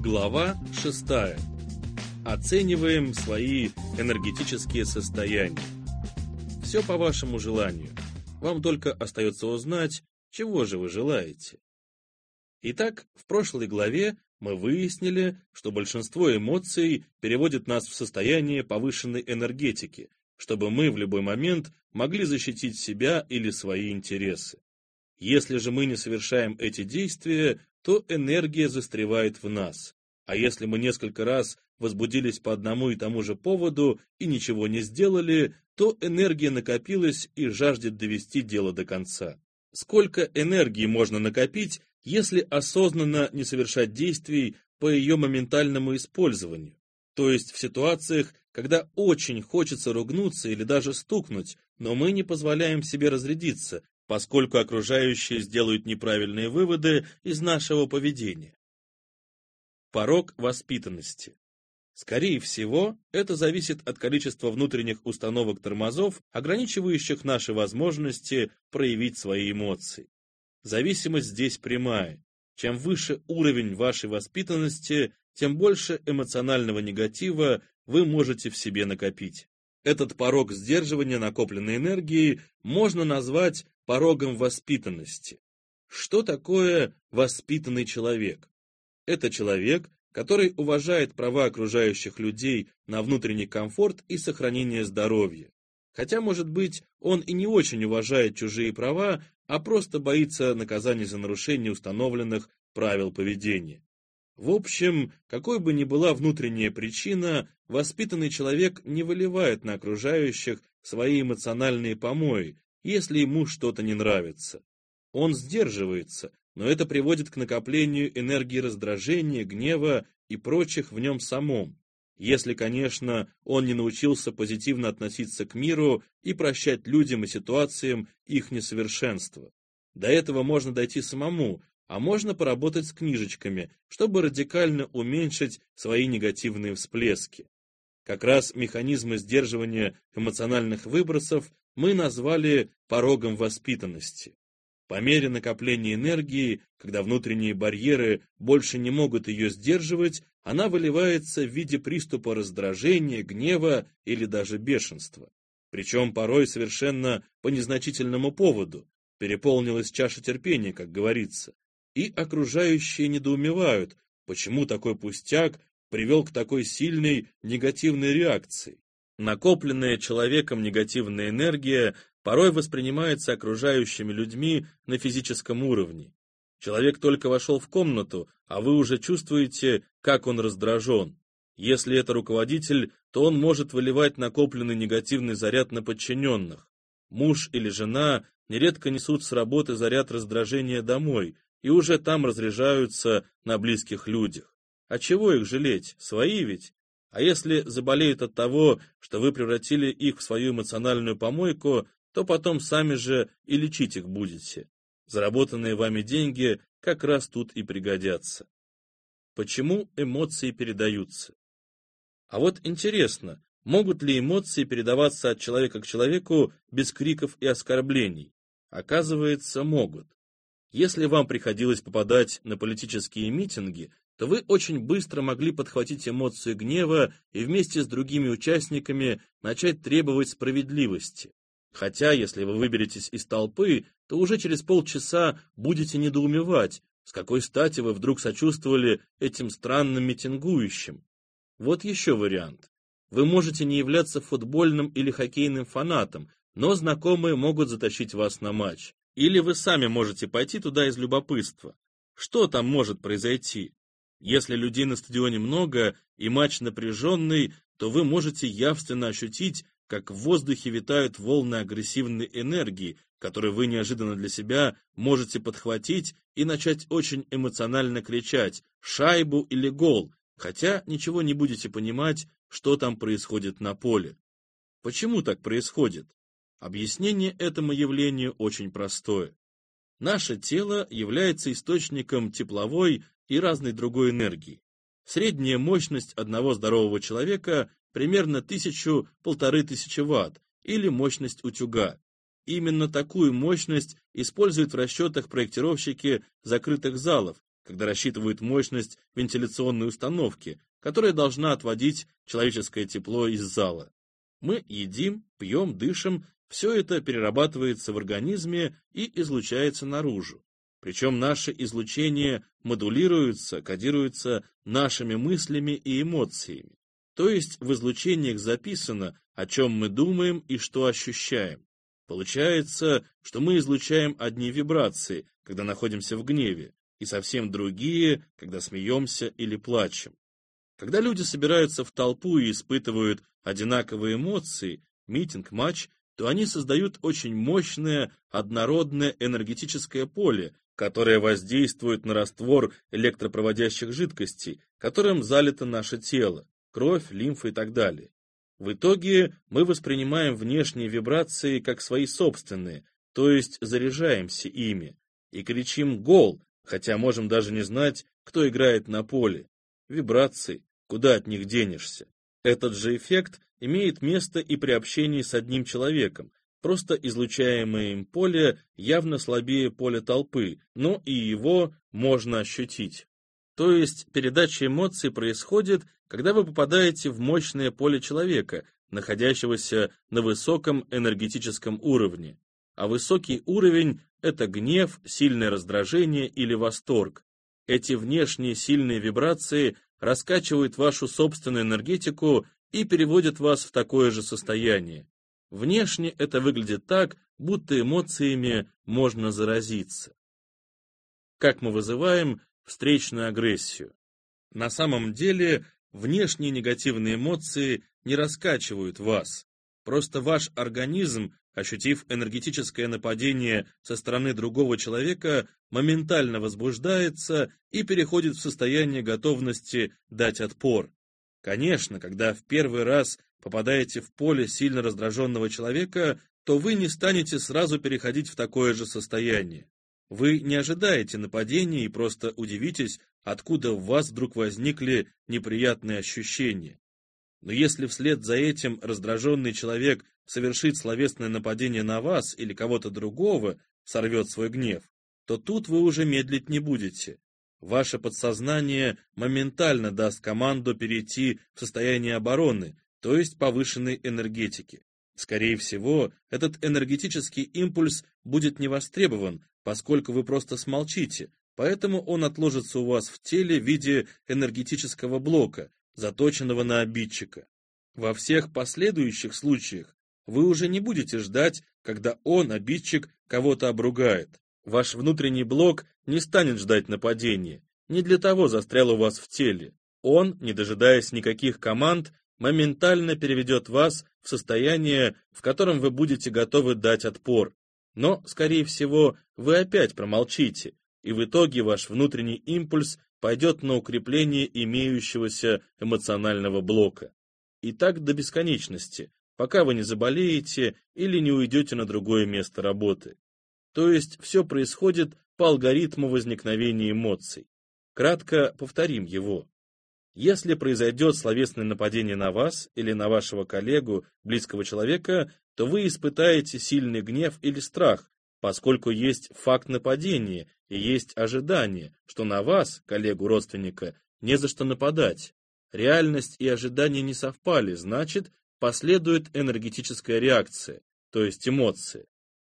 Глава 6. Оцениваем свои энергетические состояния. Все по вашему желанию. Вам только остается узнать, чего же вы желаете. Итак, в прошлой главе мы выяснили, что большинство эмоций переводит нас в состояние повышенной энергетики, чтобы мы в любой момент могли защитить себя или свои интересы. Если же мы не совершаем эти действия, то энергия застревает в нас. А если мы несколько раз возбудились по одному и тому же поводу и ничего не сделали, то энергия накопилась и жаждет довести дело до конца. Сколько энергии можно накопить, если осознанно не совершать действий по ее моментальному использованию? То есть в ситуациях, когда очень хочется ругнуться или даже стукнуть, но мы не позволяем себе разрядиться, поскольку окружающие сделают неправильные выводы из нашего поведения. Порог воспитанности. Скорее всего, это зависит от количества внутренних установок тормозов, ограничивающих наши возможности проявить свои эмоции. Зависимость здесь прямая. Чем выше уровень вашей воспитанности, тем больше эмоционального негатива вы можете в себе накопить. Этот порог сдерживания накопленной энергии можно назвать порогом воспитанности. Что такое воспитанный человек? Это человек, который уважает права окружающих людей на внутренний комфорт и сохранение здоровья. Хотя, может быть, он и не очень уважает чужие права, а просто боится наказания за нарушение установленных правил поведения. В общем, какой бы ни была внутренняя причина, воспитанный человек не выливает на окружающих свои эмоциональные помои, если ему что-то не нравится. Он сдерживается, но это приводит к накоплению энергии раздражения, гнева и прочих в нем самом. Если, конечно, он не научился позитивно относиться к миру и прощать людям и ситуациям их несовершенства. До этого можно дойти самому, а можно поработать с книжечками, чтобы радикально уменьшить свои негативные всплески. Как раз механизмы сдерживания эмоциональных выбросов мы назвали порогом воспитанности. По мере накопления энергии, когда внутренние барьеры больше не могут ее сдерживать, она выливается в виде приступа раздражения, гнева или даже бешенства. Причем порой совершенно по незначительному поводу. Переполнилась чаша терпения, как говорится. И окружающие недоумевают, почему такой пустяк привел к такой сильной негативной реакции. Накопленная человеком негативная энергия порой воспринимается окружающими людьми на физическом уровне. Человек только вошел в комнату, а вы уже чувствуете, как он раздражен. Если это руководитель, то он может выливать накопленный негативный заряд на подчиненных. Муж или жена нередко несут с работы заряд раздражения домой и уже там разряжаются на близких людях. А чего их жалеть? Свои ведь. А если заболеют от того, что вы превратили их в свою эмоциональную помойку, то потом сами же и лечить их будете. Заработанные вами деньги как раз тут и пригодятся. Почему эмоции передаются? А вот интересно, могут ли эмоции передаваться от человека к человеку без криков и оскорблений? Оказывается, могут. Если вам приходилось попадать на политические митинги, то вы очень быстро могли подхватить эмоцию гнева и вместе с другими участниками начать требовать справедливости. Хотя, если вы выберетесь из толпы, то уже через полчаса будете недоумевать, с какой стати вы вдруг сочувствовали этим странным митингующим. Вот еще вариант. Вы можете не являться футбольным или хоккейным фанатом, но знакомые могут затащить вас на матч. Или вы сами можете пойти туда из любопытства. Что там может произойти? Если людей на стадионе много и матч напряженный, то вы можете явственно ощутить, как в воздухе витают волны агрессивной энергии, которые вы неожиданно для себя можете подхватить и начать очень эмоционально кричать «шайбу» или «гол», хотя ничего не будете понимать, что там происходит на поле. Почему так происходит? Объяснение этому явлению очень простое. Наше тело является источником тепловой и разной другой энергии. Средняя мощность одного здорового человека примерно тысячу-полторы тысячи ватт или мощность утюга. Именно такую мощность используют в расчетах проектировщики закрытых залов, когда рассчитывают мощность вентиляционной установки, которая должна отводить человеческое тепло из зала. Мы едим, пьем, дышим, все это перерабатывается в организме и излучается наружу. Причем наше излучение модулируется, кодируется нашими мыслями и эмоциями. То есть в излучениях записано, о чем мы думаем и что ощущаем. Получается, что мы излучаем одни вибрации, когда находимся в гневе, и совсем другие, когда смеемся или плачем. Когда люди собираются в толпу и испытывают одинаковые эмоции, митинг, матч, то они создают очень мощное, однородное энергетическое поле, которое воздействует на раствор электропроводящих жидкостей, которым залито наше тело, кровь, лимфа и так далее. В итоге мы воспринимаем внешние вибрации как свои собственные, то есть заряжаемся ими, и кричим «гол», хотя можем даже не знать, кто играет на поле. Вибрации, куда от них денешься. Этот же эффект имеет место и при общении с одним человеком, просто излучаемое им поле явно слабее поля толпы, но и его можно ощутить. То есть передача эмоций происходит, когда вы попадаете в мощное поле человека, находящегося на высоком энергетическом уровне. А высокий уровень – это гнев, сильное раздражение или восторг. Эти внешние сильные вибрации раскачивают вашу собственную энергетику и переводят вас в такое же состояние. Внешне это выглядит так, будто эмоциями можно заразиться. Как мы вызываем встречную агрессию? На самом деле, внешние негативные эмоции не раскачивают вас. Просто ваш организм, ощутив энергетическое нападение со стороны другого человека, моментально возбуждается и переходит в состояние готовности дать отпор. Конечно, когда в первый раз попадаете в поле сильно раздраженного человека, то вы не станете сразу переходить в такое же состояние. Вы не ожидаете нападения и просто удивитесь, откуда в вас вдруг возникли неприятные ощущения. Но если вслед за этим раздраженный человек совершит словесное нападение на вас или кого-то другого, сорвет свой гнев, то тут вы уже медлить не будете. Ваше подсознание моментально даст команду перейти в состояние обороны, то есть повышенной энергетики. Скорее всего, этот энергетический импульс будет не востребован, поскольку вы просто смолчите, поэтому он отложится у вас в теле в виде энергетического блока, заточенного на обидчика. Во всех последующих случаях вы уже не будете ждать, когда он, обидчик, кого-то обругает. Ваш внутренний блок не станет ждать нападения, не для того застрял у вас в теле. Он, не дожидаясь никаких команд, моментально переведет вас в состояние, в котором вы будете готовы дать отпор. Но, скорее всего, вы опять промолчите, и в итоге ваш внутренний импульс пойдет на укрепление имеющегося эмоционального блока. И так до бесконечности, пока вы не заболеете или не уйдете на другое место работы. То есть все происходит по алгоритму возникновения эмоций. Кратко повторим его. Если произойдет словесное нападение на вас или на вашего коллегу, близкого человека, то вы испытаете сильный гнев или страх, поскольку есть факт нападения и есть ожидание, что на вас, коллегу родственника, не за что нападать. Реальность и ожидания не совпали, значит, последует энергетическая реакция, то есть эмоции.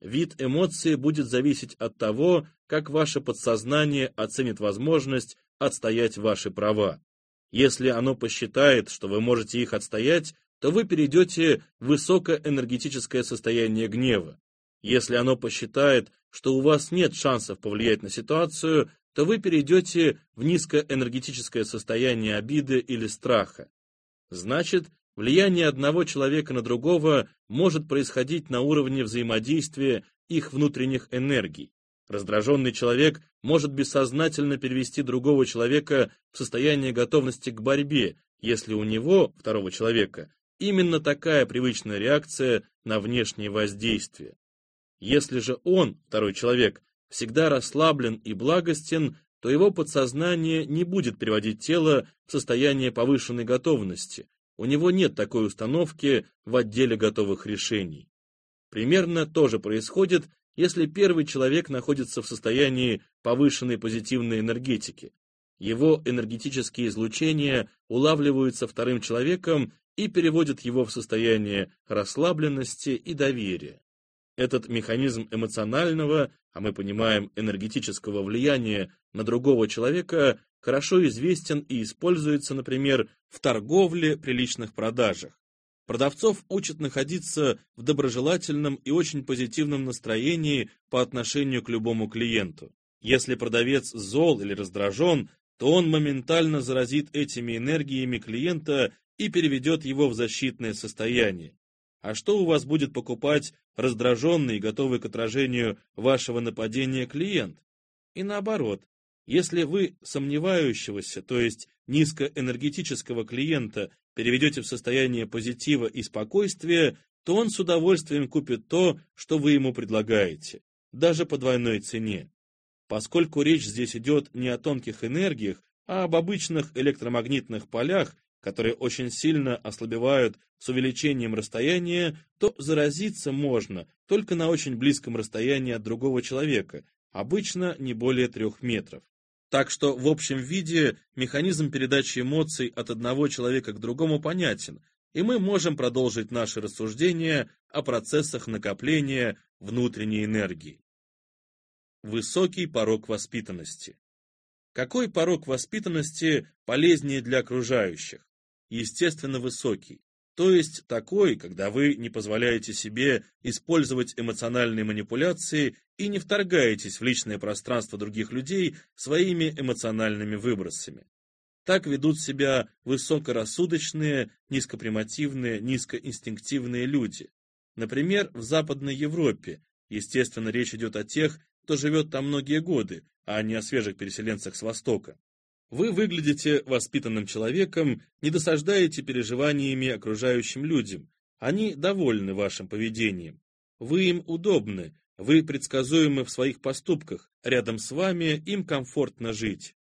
Вид эмоции будет зависеть от того, как ваше подсознание оценит возможность отстоять ваши права. Если оно посчитает, что вы можете их отстоять, то вы перейдете в высокоэнергетическое состояние гнева. Если оно посчитает, что у вас нет шансов повлиять на ситуацию, то вы перейдете в низкоэнергетическое состояние обиды или страха. Значит, влияние одного человека на другого может происходить на уровне взаимодействия их внутренних энергий. Раздраженный человек может бессознательно перевести другого человека в состояние готовности к борьбе, если у него, второго человека, именно такая привычная реакция на внешнее воздействие. Если же он, второй человек, всегда расслаблен и благостен, то его подсознание не будет приводить тело в состояние повышенной готовности. У него нет такой установки в отделе готовых решений. Примерно то же происходит если первый человек находится в состоянии повышенной позитивной энергетики. Его энергетические излучения улавливаются вторым человеком и переводят его в состояние расслабленности и доверия. Этот механизм эмоционального, а мы понимаем энергетического влияния на другого человека, хорошо известен и используется, например, в торговле при личных продажах. Продавцов учат находиться в доброжелательном и очень позитивном настроении по отношению к любому клиенту. Если продавец зол или раздражен, то он моментально заразит этими энергиями клиента и переведет его в защитное состояние. А что у вас будет покупать раздраженный и готовый к отражению вашего нападения клиент? И наоборот, если вы сомневающегося, то есть низкоэнергетического клиента переведете в состояние позитива и спокойствия, то он с удовольствием купит то, что вы ему предлагаете, даже по двойной цене. Поскольку речь здесь идет не о тонких энергиях, а об обычных электромагнитных полях, которые очень сильно ослабевают с увеличением расстояния, то заразиться можно только на очень близком расстоянии от другого человека, обычно не более трех метров. Так что в общем виде механизм передачи эмоций от одного человека к другому понятен, и мы можем продолжить наши рассуждения о процессах накопления внутренней энергии. Высокий порог воспитанности. Какой порог воспитанности полезнее для окружающих? Естественно, высокий. То есть такой, когда вы не позволяете себе использовать эмоциональные манипуляции и не вторгаетесь в личное пространство других людей своими эмоциональными выбросами. Так ведут себя высокорассудочные, низкопримативные, низкоинстинктивные люди. Например, в Западной Европе, естественно, речь идет о тех, кто живет там многие годы, а не о свежих переселенцах с Востока. Вы выглядите воспитанным человеком, не досаждаете переживаниями окружающим людям. Они довольны вашим поведением. Вы им удобны, вы предсказуемы в своих поступках, рядом с вами им комфортно жить.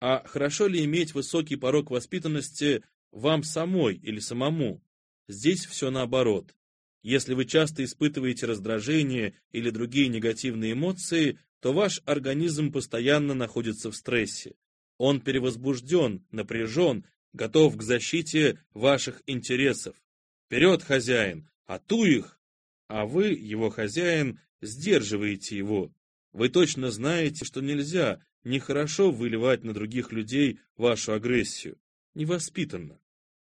А хорошо ли иметь высокий порог воспитанности вам самой или самому? Здесь все наоборот. Если вы часто испытываете раздражение или другие негативные эмоции, то ваш организм постоянно находится в стрессе. Он перевозбужден, напряжен, готов к защите ваших интересов. Вперед, хозяин, а ту их! А вы, его хозяин, сдерживаете его. Вы точно знаете, что нельзя, нехорошо выливать на других людей вашу агрессию. Невоспитанно.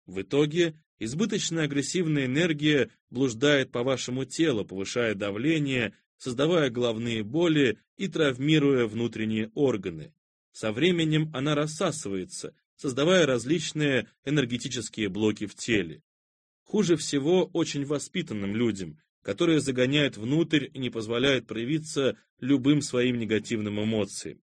В итоге избыточная агрессивная энергия блуждает по вашему телу, повышая давление, создавая головные боли и травмируя внутренние органы. Со временем она рассасывается, создавая различные энергетические блоки в теле. Хуже всего очень воспитанным людям, которые загоняют внутрь и не позволяют проявиться любым своим негативным эмоциям.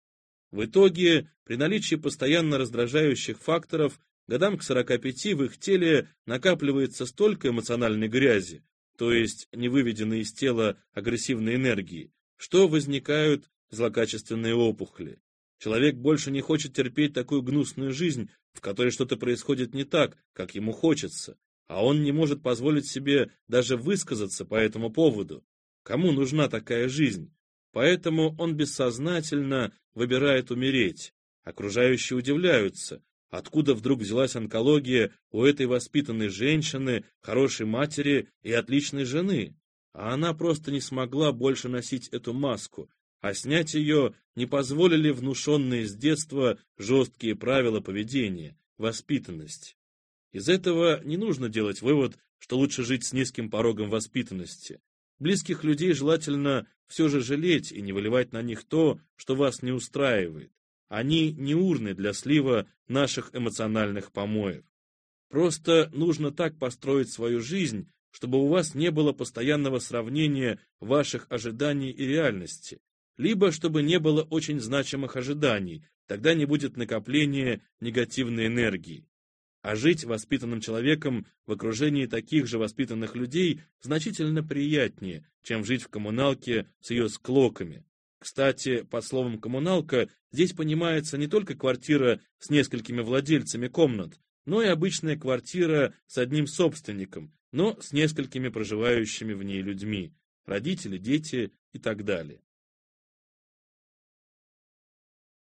В итоге, при наличии постоянно раздражающих факторов, годам к 45 в их теле накапливается столько эмоциональной грязи, то есть невыведенной из тела агрессивной энергии, что возникают злокачественные опухоли. Человек больше не хочет терпеть такую гнусную жизнь, в которой что-то происходит не так, как ему хочется, а он не может позволить себе даже высказаться по этому поводу. Кому нужна такая жизнь? Поэтому он бессознательно выбирает умереть. Окружающие удивляются, откуда вдруг взялась онкология у этой воспитанной женщины, хорошей матери и отличной жены. А она просто не смогла больше носить эту маску, а снять ее не позволили внушенные с детства жесткие правила поведения, воспитанность. Из этого не нужно делать вывод, что лучше жить с низким порогом воспитанности. Близких людей желательно все же жалеть и не выливать на них то, что вас не устраивает. Они не урны для слива наших эмоциональных помоев. Просто нужно так построить свою жизнь, чтобы у вас не было постоянного сравнения ваших ожиданий и реальности, либо чтобы не было очень значимых ожиданий, тогда не будет накопления негативной энергии. А жить воспитанным человеком в окружении таких же воспитанных людей значительно приятнее, чем жить в коммуналке с ее склоками. Кстати, под словом «коммуналка» здесь понимается не только квартира с несколькими владельцами комнат, но и обычная квартира с одним собственником, но с несколькими проживающими в ней людьми. родители, дети и так далее.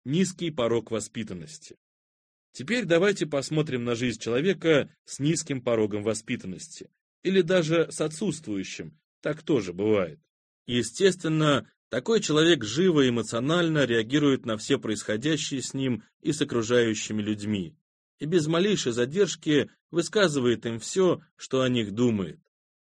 Низкий порог воспитанности. Теперь давайте посмотрим на жизнь человека с низким порогом воспитанности, или даже с отсутствующим, так тоже бывает. Естественно, такой человек живо и эмоционально реагирует на все происходящее с ним и с окружающими людьми, и без малейшей задержки высказывает им все, что о них думает.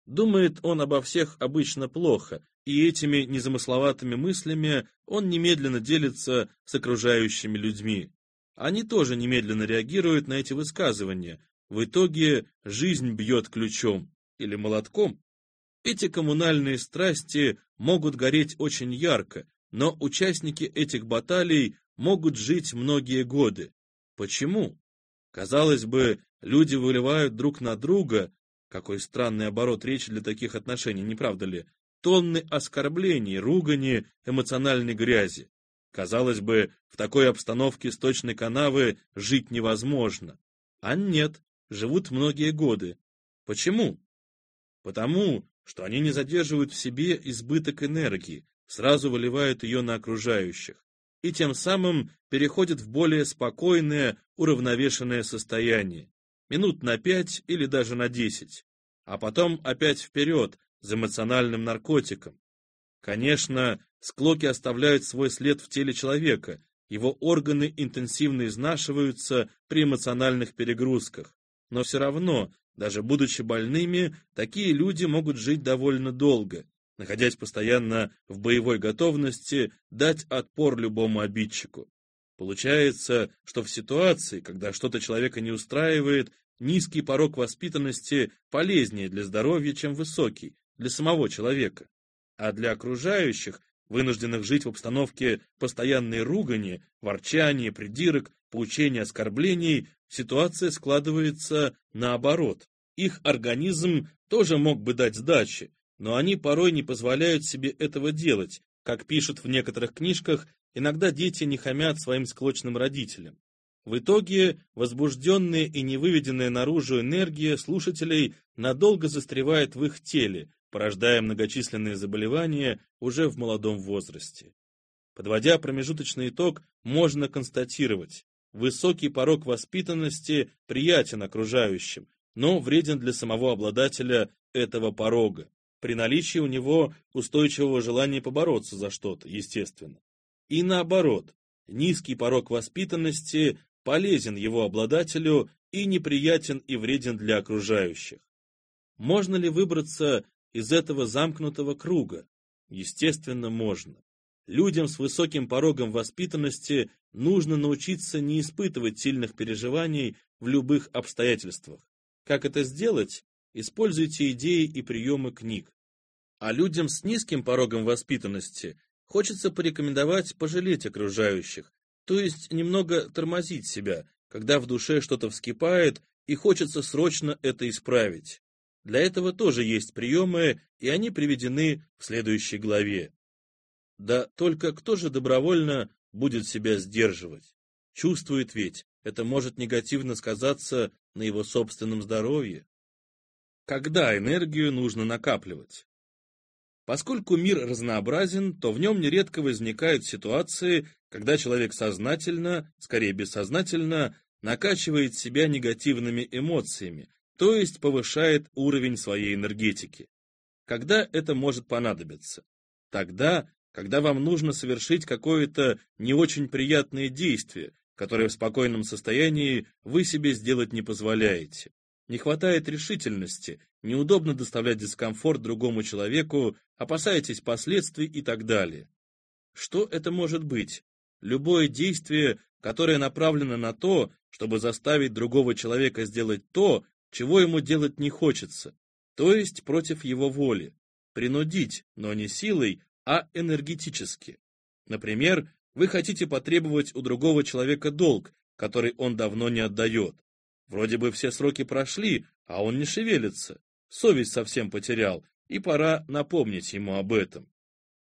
Думает он обо всех обычно плохо, и этими незамысловатыми мыслями он немедленно делится с окружающими людьми. Они тоже немедленно реагируют на эти высказывания. В итоге жизнь бьет ключом или молотком. Эти коммунальные страсти могут гореть очень ярко, но участники этих баталий могут жить многие годы. Почему? Казалось бы, люди выливают друг на друга, какой странный оборот речи для таких отношений, не правда ли, тонны оскорблений, ругани, эмоциональной грязи. Казалось бы, в такой обстановке сточной канавы жить невозможно. А нет, живут многие годы. Почему? Потому, что они не задерживают в себе избыток энергии, сразу выливают ее на окружающих, и тем самым переходят в более спокойное, уравновешенное состояние, минут на пять или даже на десять, а потом опять вперед, за эмоциональным наркотиком. Конечно, склоки оставляют свой след в теле человека, его органы интенсивно изнашиваются при эмоциональных перегрузках, но все равно даже будучи больными, такие люди могут жить довольно долго, находясь постоянно в боевой готовности дать отпор любому обидчику. Получается, что в ситуации, когда что-то человека не устраивает, низкий порог воспитанности полезнее для здоровья, чем высокий, для самого человека. А для окружающих, вынужденных жить в обстановке постоянной ругани, ворчания, придирок, поучения, оскорблений, ситуация складывается наоборот. Их организм тоже мог бы дать сдачи, но они порой не позволяют себе этого делать. Как пишут в некоторых книжках, иногда дети не хамят своим склочным родителям. В итоге возбужденная и невыведенная наружу энергия слушателей надолго застревает в их теле, порождая многочисленные заболевания уже в молодом возрасте. Подводя промежуточный итог, можно констатировать, Высокий порог воспитанности приятен окружающим, но вреден для самого обладателя этого порога, при наличии у него устойчивого желания побороться за что-то, естественно. И наоборот, низкий порог воспитанности полезен его обладателю и неприятен и вреден для окружающих. Можно ли выбраться из этого замкнутого круга? Естественно, можно. Людям с высоким порогом воспитанности нужно научиться не испытывать сильных переживаний в любых обстоятельствах. Как это сделать? Используйте идеи и приемы книг. А людям с низким порогом воспитанности хочется порекомендовать пожалеть окружающих, то есть немного тормозить себя, когда в душе что-то вскипает и хочется срочно это исправить. Для этого тоже есть приемы, и они приведены в следующей главе. Да только кто же добровольно будет себя сдерживать? Чувствует ведь, это может негативно сказаться на его собственном здоровье. Когда энергию нужно накапливать? Поскольку мир разнообразен, то в нем нередко возникают ситуации, когда человек сознательно, скорее бессознательно, накачивает себя негативными эмоциями, то есть повышает уровень своей энергетики. Когда это может понадобиться? Тогда, когда вам нужно совершить какое-то не очень приятное действие, которое в спокойном состоянии вы себе сделать не позволяете. Не хватает решительности, неудобно доставлять дискомфорт другому человеку, опасаетесь последствий и так далее. Что это может быть? Любое действие, которое направлено на то, чтобы заставить другого человека сделать то, чего ему делать не хочется, то есть против его воли. Принудить, но не силой, а энергетически. Например, вы хотите потребовать у другого человека долг, который он давно не отдает. Вроде бы все сроки прошли, а он не шевелится. Совесть совсем потерял, и пора напомнить ему об этом.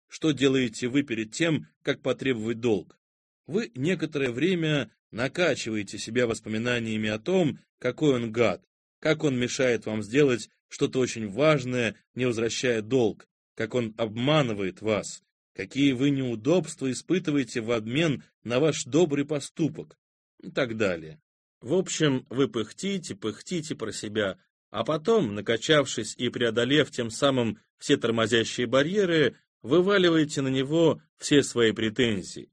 Что делаете вы перед тем, как потребовать долг? Вы некоторое время накачиваете себя воспоминаниями о том, какой он гад, как он мешает вам сделать что-то очень важное, не возвращая долг, как он обманывает вас, какие вы неудобства испытываете в обмен на ваш добрый поступок и так далее. В общем, вы пыхтите, пыхтите про себя, а потом, накачавшись и преодолев тем самым все тормозящие барьеры, вываливаете на него все свои претензии.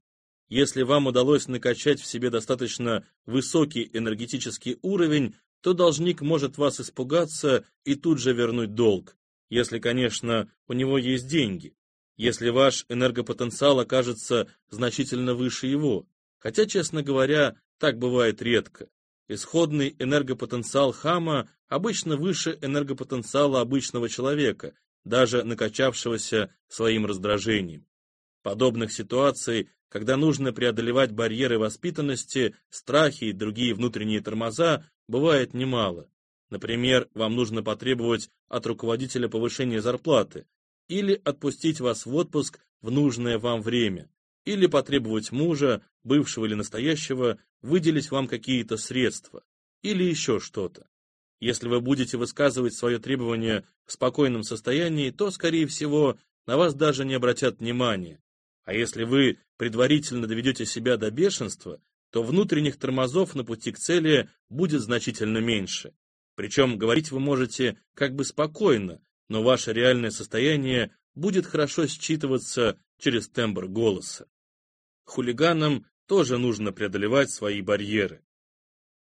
Если вам удалось накачать в себе достаточно высокий энергетический уровень, то должник может вас испугаться и тут же вернуть долг, если, конечно, у него есть деньги, если ваш энергопотенциал окажется значительно выше его, хотя, честно говоря, так бывает редко. Исходный энергопотенциал хама обычно выше энергопотенциала обычного человека, даже накачавшегося своим раздражением. Подобных ситуаций, когда нужно преодолевать барьеры воспитанности, страхи и другие внутренние тормоза, бывает немало. Например, вам нужно потребовать от руководителя повышения зарплаты, или отпустить вас в отпуск в нужное вам время, или потребовать мужа, бывшего или настоящего, выделить вам какие-то средства, или еще что-то. Если вы будете высказывать свое требование в спокойном состоянии, то, скорее всего, на вас даже не обратят внимания. А если вы предварительно доведете себя до бешенства, то внутренних тормозов на пути к цели будет значительно меньше. Причем говорить вы можете как бы спокойно, но ваше реальное состояние будет хорошо считываться через тембр голоса. Хулиганам тоже нужно преодолевать свои барьеры.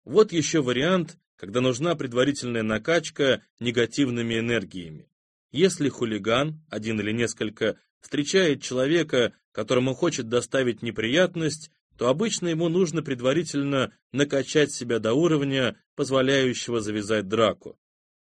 Вот еще вариант, когда нужна предварительная накачка негативными энергиями. Если хулиган, один или несколько, встречает человека, которому хочет доставить неприятность, то обычно ему нужно предварительно накачать себя до уровня, позволяющего завязать драку.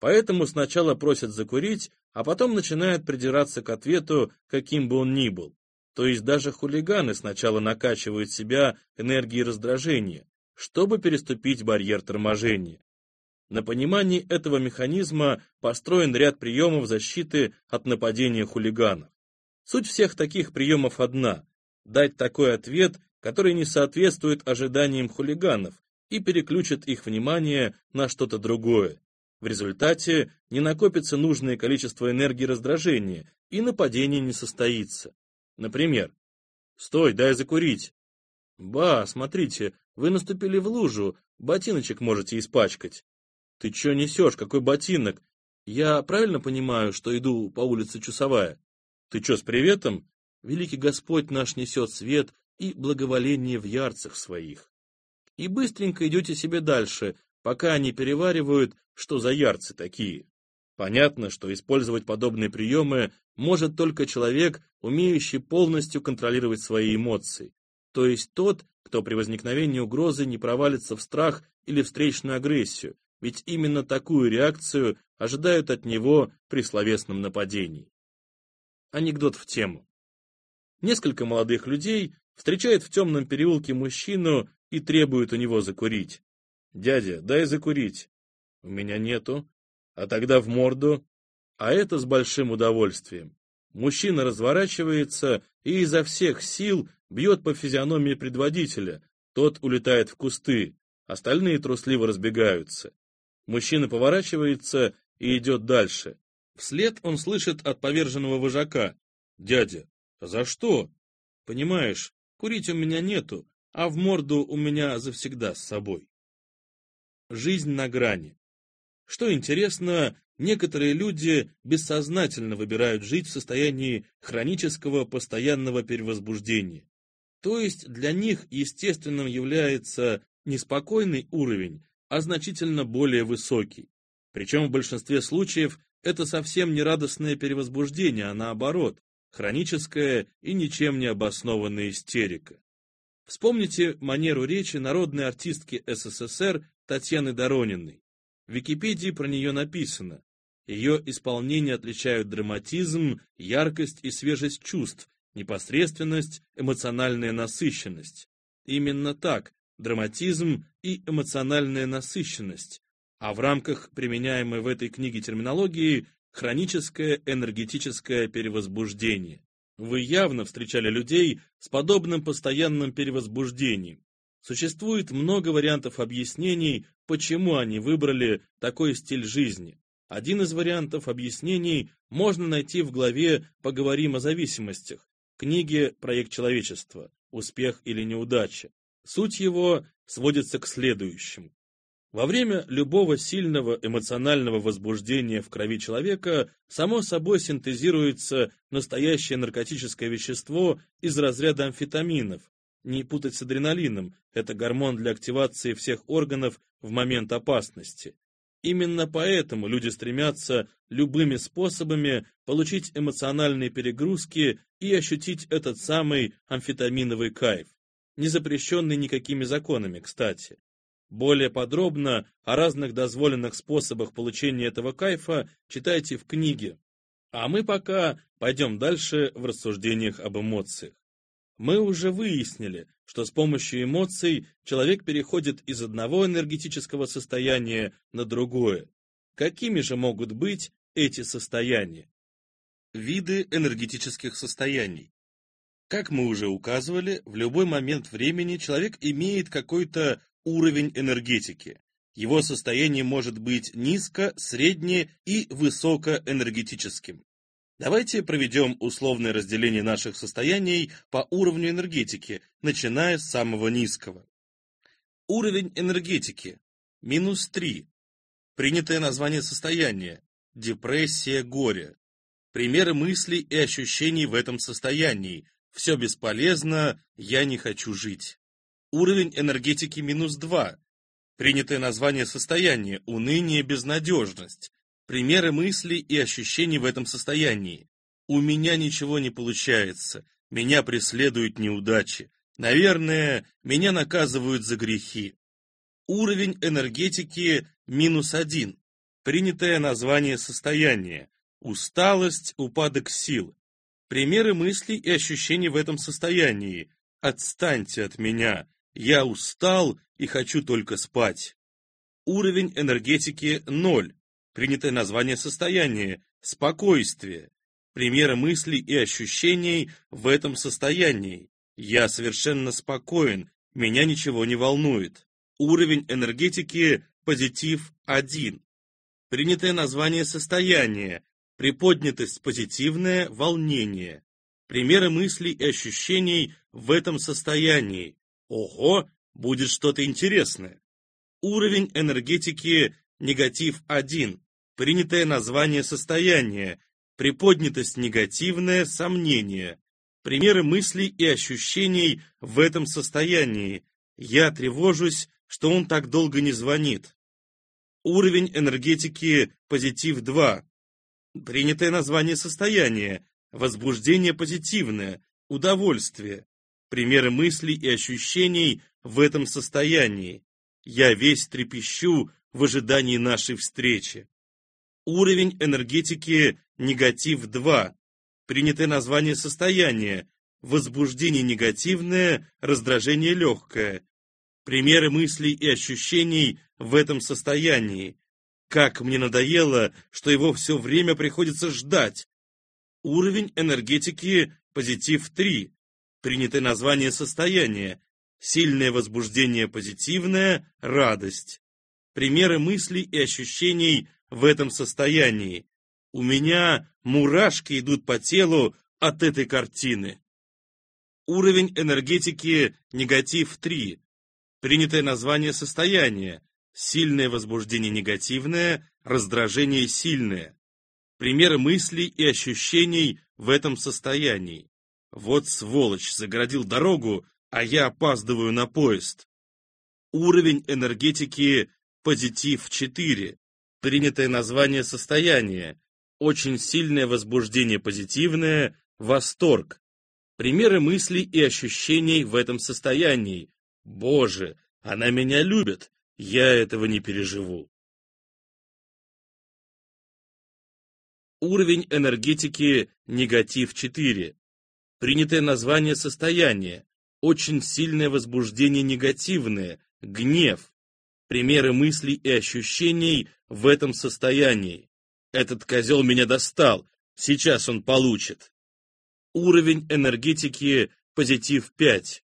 Поэтому сначала просят закурить, а потом начинают придираться к ответу, каким бы он ни был. То есть даже хулиганы сначала накачивают себя энергией раздражения, чтобы переступить барьер торможения. На понимании этого механизма построен ряд приемов защиты от нападения хулиганов. Суть всех таких приемов одна – дать такой ответ, который не соответствует ожиданиям хулиганов и переключит их внимание на что-то другое. В результате не накопится нужное количество энергии раздражения, и нападение не состоится. Например, «Стой, дай закурить». «Ба, смотрите, вы наступили в лужу, ботиночек можете испачкать». «Ты чё несешь, какой ботинок? Я правильно понимаю, что иду по улице Чусовая?» «Ты чё, с приветом?» «Великий Господь наш несет свет и благоволение в ярцах своих». И быстренько идете себе дальше, пока они переваривают, что за ярцы такие. Понятно, что использовать подобные приемы может только человек, умеющий полностью контролировать свои эмоции, то есть тот, кто при возникновении угрозы не провалится в страх или встречную агрессию, ведь именно такую реакцию ожидают от него при словесном нападении. Анекдот в тему. Несколько молодых людей встречают в темном переулке мужчину и требуют у него закурить. «Дядя, дай закурить». «У меня нету». «А тогда в морду». А это с большим удовольствием. Мужчина разворачивается и изо всех сил бьет по физиономии предводителя. Тот улетает в кусты, остальные трусливо разбегаются. Мужчина поворачивается и идет дальше. Вслед он слышит от поверженного вожака. «Дядя, за что?» «Понимаешь, курить у меня нету, а в морду у меня завсегда с собой». Жизнь на грани. Что интересно, некоторые люди бессознательно выбирают жить в состоянии хронического постоянного перевозбуждения. То есть для них естественным является не спокойный уровень, а значительно более высокий. Причем в большинстве случаев это совсем не радостное перевозбуждение, а наоборот, хроническая и ничем не обоснованная истерика. Вспомните манеру речи народной артистки СССР Татьяны Дорониной. В Википедии про нее написано «Ее исполнение отличают драматизм, яркость и свежесть чувств, непосредственность, эмоциональная насыщенность». Именно так, драматизм и эмоциональная насыщенность, а в рамках применяемой в этой книге терминологии хроническое энергетическое перевозбуждение. Вы явно встречали людей с подобным постоянным перевозбуждением. Существует много вариантов объяснений, почему они выбрали такой стиль жизни. Один из вариантов объяснений можно найти в главе «Поговорим о зависимостях» книге «Проект человечества. Успех или неудача». Суть его сводится к следующему. Во время любого сильного эмоционального возбуждения в крови человека само собой синтезируется настоящее наркотическое вещество из разряда амфетаминов. Не путать с адреналином, это гормон для активации всех органов в момент опасности. Именно поэтому люди стремятся любыми способами получить эмоциональные перегрузки и ощутить этот самый амфетаминовый кайф, не запрещенный никакими законами, кстати. Более подробно о разных дозволенных способах получения этого кайфа читайте в книге. А мы пока пойдем дальше в рассуждениях об эмоциях. Мы уже выяснили, что с помощью эмоций человек переходит из одного энергетического состояния на другое. Какими же могут быть эти состояния? Виды энергетических состояний. Как мы уже указывали, в любой момент времени человек имеет какой-то уровень энергетики. Его состояние может быть низко, средне и высокоэнергетическим. Давайте проведем условное разделение наших состояний по уровню энергетики, начиная с самого низкого. Уровень энергетики – минус 3. Принятое название состояния – депрессия, горе. Примеры мыслей и ощущений в этом состоянии – все бесполезно, я не хочу жить. Уровень энергетики минус 2. Принятое название состояния – уныние, безнадежность. Примеры мыслей и ощущений в этом состоянии. У меня ничего не получается, меня преследуют неудачи. Наверное, меня наказывают за грехи. Уровень энергетики минус один. Принятое название состояния. Усталость, упадок сил. Примеры мыслей и ощущений в этом состоянии. Отстаньте от меня. Я устал и хочу только спать. Уровень энергетики ноль. Принятое название состояния – спокойствие. Примеры мыслей и ощущений в этом состоянии. Я совершенно спокоен, меня ничего не волнует. Уровень энергетики – позитив 1. Принятое название состояния – приподнятость позитивное, волнение. Примеры мыслей и ощущений в этом состоянии. Ого, будет что-то интересное. Уровень энергетики негатив 1, принятое название состояния, приподнятость негативное, сомнение. Примеры мыслей и ощущений в этом состоянии. Я тревожусь, что он так долго не звонит. Уровень энергетики позитив 2. Принятое название состояния, возбуждение позитивное, удовольствие. Примеры мыслей и ощущений в этом состоянии. Я весь трепещу в ожидании нашей встречи. Уровень энергетики негатив 2. Принятое название состояния. Возбуждение негативное, раздражение легкое. Примеры мыслей и ощущений в этом состоянии. Как мне надоело, что его все время приходится ждать. Уровень энергетики позитив 3. Принятое название состояния. Сильное возбуждение позитивное, радость. Примеры мыслей и ощущений в этом состоянии. У меня мурашки идут по телу от этой картины. Уровень энергетики негатив 3. Принятое название состояния. Сильное возбуждение негативное, раздражение сильное. Примеры мыслей и ощущений в этом состоянии. Вот сволочь загородил дорогу, а я опаздываю на поезд. Уровень энергетики позитив 4. Принятое название состояния. Очень сильное возбуждение позитивное, восторг. Примеры мыслей и ощущений в этом состоянии. Боже, она меня любит, я этого не переживу. Уровень энергетики негатив 4. Принятое название состояния очень сильное возбуждение негативное, гнев. Примеры мыслей и ощущений в этом состоянии. Этот козел меня достал, сейчас он получит. Уровень энергетики позитив 5.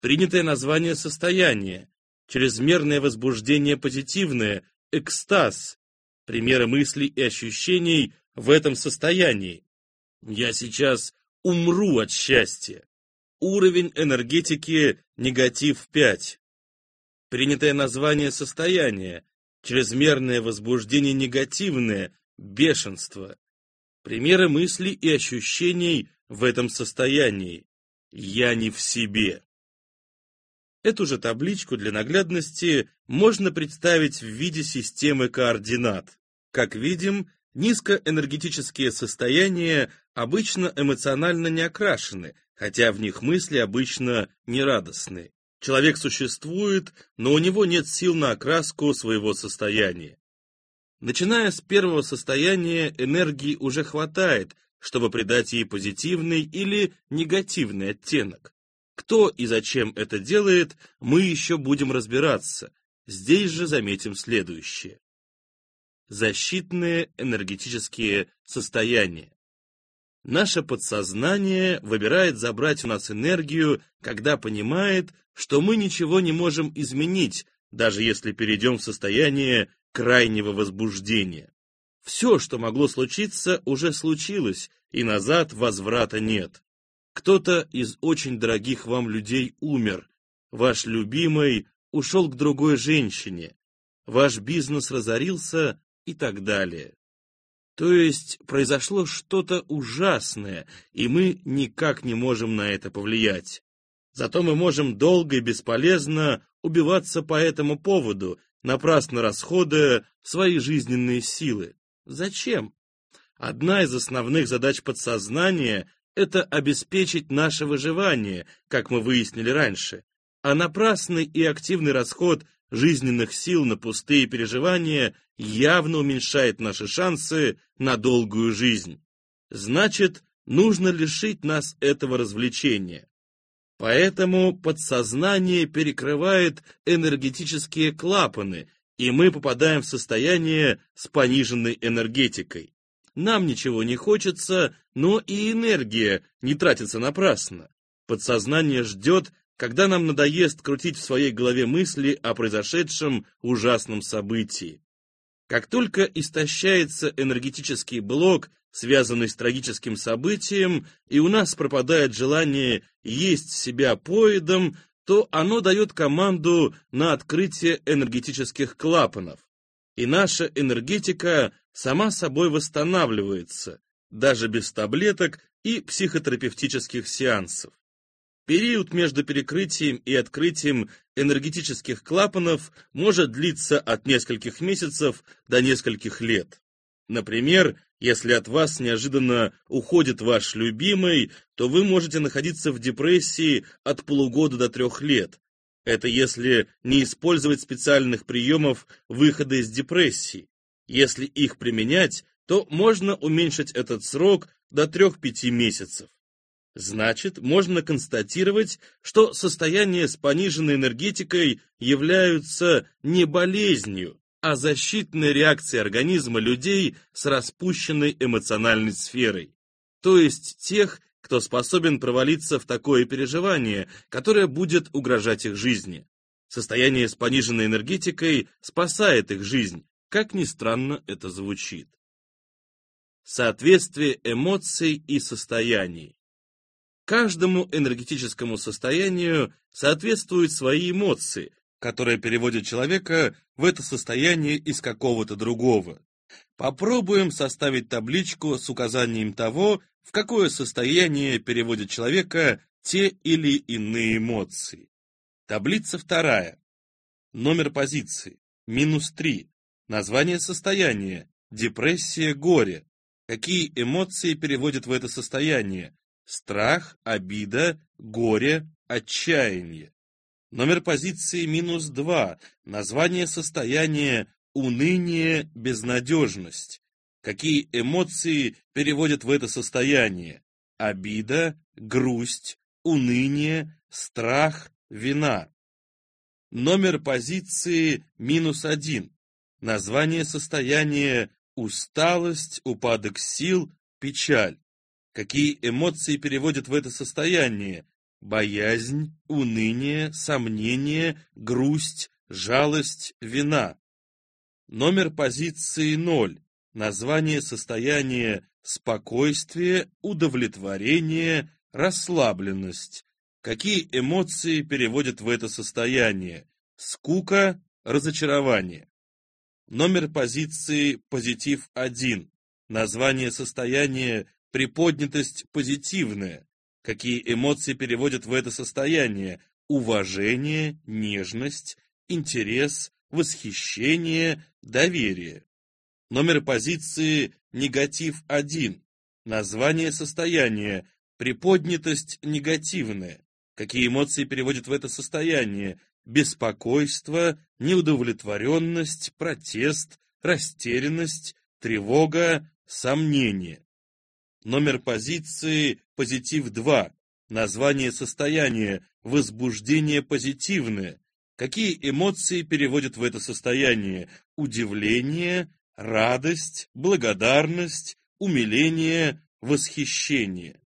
Принятое название состояние. Чрезмерное возбуждение позитивное, экстаз. Примеры мыслей и ощущений в этом состоянии. Я сейчас умру от счастья. Уровень энергетики негатив 5. Принятое название состояния. Чрезмерное возбуждение негативное, бешенство. Примеры мыслей и ощущений в этом состоянии. Я не в себе. Эту же табличку для наглядности можно представить в виде системы координат. Как видим, низкоэнергетические состояния обычно эмоционально не окрашены, хотя в них мысли обычно нерадостны. Человек существует, но у него нет сил на окраску своего состояния. Начиная с первого состояния, энергии уже хватает, чтобы придать ей позитивный или негативный оттенок. Кто и зачем это делает, мы еще будем разбираться. Здесь же заметим следующее. Защитные энергетические состояния. Наше подсознание выбирает забрать у нас энергию, когда понимает, что мы ничего не можем изменить, даже если перейдем в состояние крайнего возбуждения. Все, что могло случиться, уже случилось, и назад возврата нет. Кто-то из очень дорогих вам людей умер, ваш любимый ушел к другой женщине, ваш бизнес разорился и так далее. То есть произошло что-то ужасное, и мы никак не можем на это повлиять. Зато мы можем долго и бесполезно убиваться по этому поводу, напрасно расходуя свои жизненные силы. Зачем? Одна из основных задач подсознания – это обеспечить наше выживание, как мы выяснили раньше. А напрасный и активный расход жизненных сил на пустые переживания явно уменьшает наши шансы на долгую жизнь. Значит, нужно лишить нас этого развлечения. Поэтому подсознание перекрывает энергетические клапаны, и мы попадаем в состояние с пониженной энергетикой. Нам ничего не хочется, но и энергия не тратится напрасно. Подсознание ждет, когда нам надоест крутить в своей голове мысли о произошедшем ужасном событии. Как только истощается энергетический блок, связанный с трагическим событием, и у нас пропадает желание есть себя поедом, то оно дает команду на открытие энергетических клапанов. И наша энергетика сама собой восстанавливается, даже без таблеток и психотерапевтических сеансов. Период между перекрытием и открытием энергетических клапанов может длиться от нескольких месяцев до нескольких лет. Например, если от вас неожиданно уходит ваш любимый, то вы можете находиться в депрессии от полугода до трех лет. Это если не использовать специальных приемов выхода из депрессии. Если их применять, то можно уменьшить этот срок до 3-5 месяцев. Значит, можно констатировать, что состояния с пониженной энергетикой являются не болезнью, а защитной реакцией организма людей с распущенной эмоциональной сферой, то есть тех, кто способен провалиться в такое переживание, которое будет угрожать их жизни. Состояние с пониженной энергетикой спасает их жизнь, как ни странно это звучит. Соответствие эмоций и состояний. Каждому энергетическому состоянию соответствуют свои эмоции, которые переводят человека в это состояние из какого-то другого. Попробуем составить табличку с указанием того, в какое состояние переводят человека те или иные эмоции. Таблица вторая. Номер позиции. Минус 3. Название состояния. Депрессия, горе. Какие эмоции переводят в это состояние? Страх, обида, горе, отчаяние. Номер позиции минус 2, название состояния уныние, безнадежность. Какие эмоции переводят в это состояние? Обида, грусть, уныние, страх, вина. Номер позиции минус 1, название состояния усталость, упадок сил, печаль. Какие эмоции переводят в это состояние? Боязнь, уныние, сомнение, грусть, жалость, вина. Номер позиции 0. Название состояния спокойствие, удовлетворение, расслабленность. Какие эмоции переводят в это состояние? Скука, разочарование. Номер позиции позитив 1. Название состояния приподнятость позитивная. Какие эмоции переводят в это состояние? Уважение, нежность, интерес, восхищение, доверие. Номер позиции негатив 1. Название состояния приподнятость негативная. Какие эмоции переводят в это состояние? Беспокойство, неудовлетворенность, протест, растерянность, тревога, сомнение. Номер позиции позитив 2. Название состояния возбуждение позитивное. Какие эмоции переводят в это состояние? Удивление, радость, благодарность, умиление, восхищение.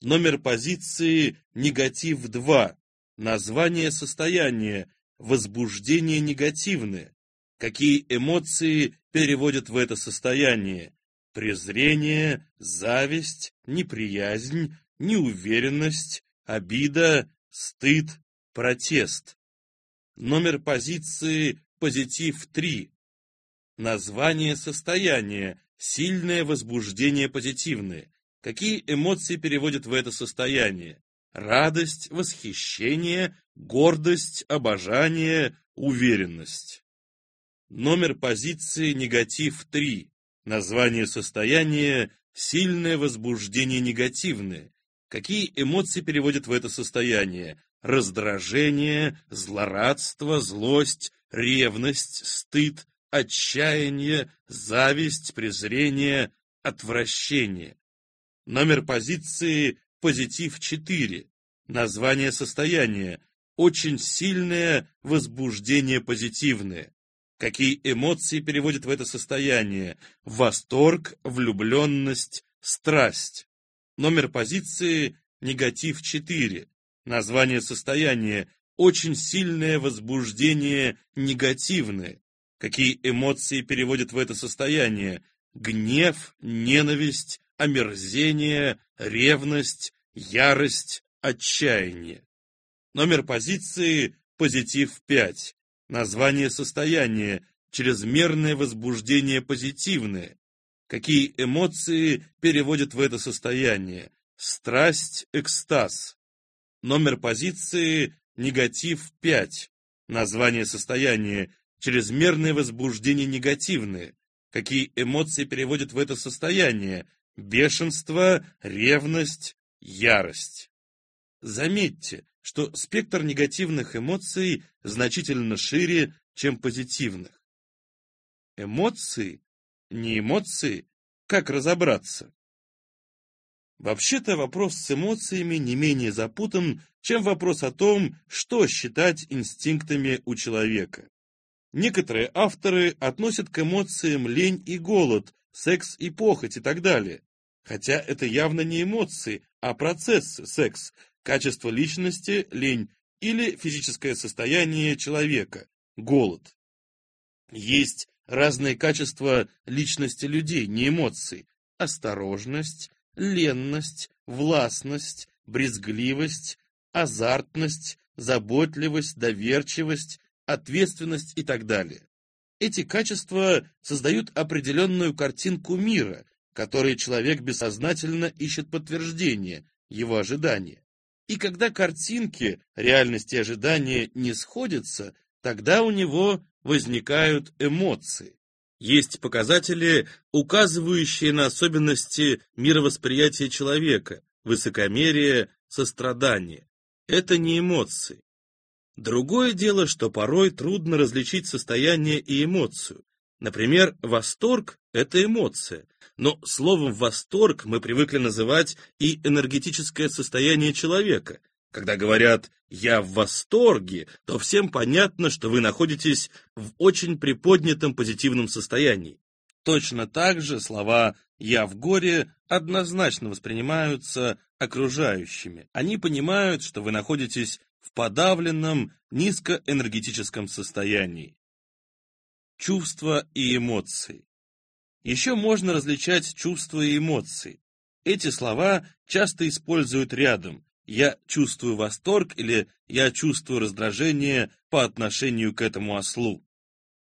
Номер позиции негатив 2. Название состояния возбуждение негативное. Какие эмоции переводят в это состояние? Презрение, зависть, неприязнь, неуверенность, обида, стыд, протест. Номер позиции позитив 3. Название состояния сильное возбуждение позитивное. Какие эмоции переводят в это состояние? Радость, восхищение, гордость, обожание, уверенность. Номер позиции негатив 3. Название состояния сильное возбуждение негативное. Какие эмоции переводят в это состояние? Раздражение, злорадство, злость, ревность, стыд, отчаяние, зависть, презрение, отвращение. Номер позиции позитив 4. Название состояния очень сильное возбуждение позитивное. Какие эмоции переводят в это состояние? Восторг, влюбленность, страсть. Номер позиции негатив 4. Название состояния очень сильное возбуждение негативное. Какие эмоции переводят в это состояние? Гнев, ненависть, омерзение, ревность, ярость, отчаяние. Номер позиции позитив 5. Название состояния чрезмерное возбуждение позитивное. Какие эмоции переводят в это состояние? Страсть, экстаз. Номер позиции негатив 5. Название состояния чрезмерное возбуждение негативное. Какие эмоции переводят в это состояние? Бешенство, ревность, ярость. Заметьте, что спектр негативных эмоций значительно шире, чем позитивных. Эмоции, не эмоции, как разобраться? Вообще-то вопрос с эмоциями не менее запутан, чем вопрос о том, что считать инстинктами у человека. Некоторые авторы относят к эмоциям лень и голод, секс и похоть и так далее. Хотя это явно не эмоции, а процессы, секс, качество личности, лень или физическое состояние человека, голод. Есть разные качества личности людей, не эмоций. Осторожность, ленность, властность, брезгливость, азартность, заботливость, доверчивость, ответственность и так далее. Эти качества создают определенную картинку мира, которой человек бессознательно ищет подтверждение, его ожидания. И когда картинки, реальности и ожидания не сходятся, тогда у него возникают эмоции. Есть показатели, указывающие на особенности мировосприятия человека, высокомерие, сострадание. Это не эмоции. Другое дело, что порой трудно различить состояние и эмоцию. Например, восторг – это эмоция, но словом «восторг» мы привыкли называть и энергетическое состояние человека. Когда говорят «я в восторге», то всем понятно, что вы находитесь в очень приподнятом позитивном состоянии. Точно так же слова «я в горе» однозначно воспринимаются окружающими. Они понимают, что вы находитесь в подавленном, низкоэнергетическом состоянии. чувства и эмоции. Еще можно различать чувства и эмоции. Эти слова часто используют рядом. Я чувствую восторг или я чувствую раздражение по отношению к этому ослу.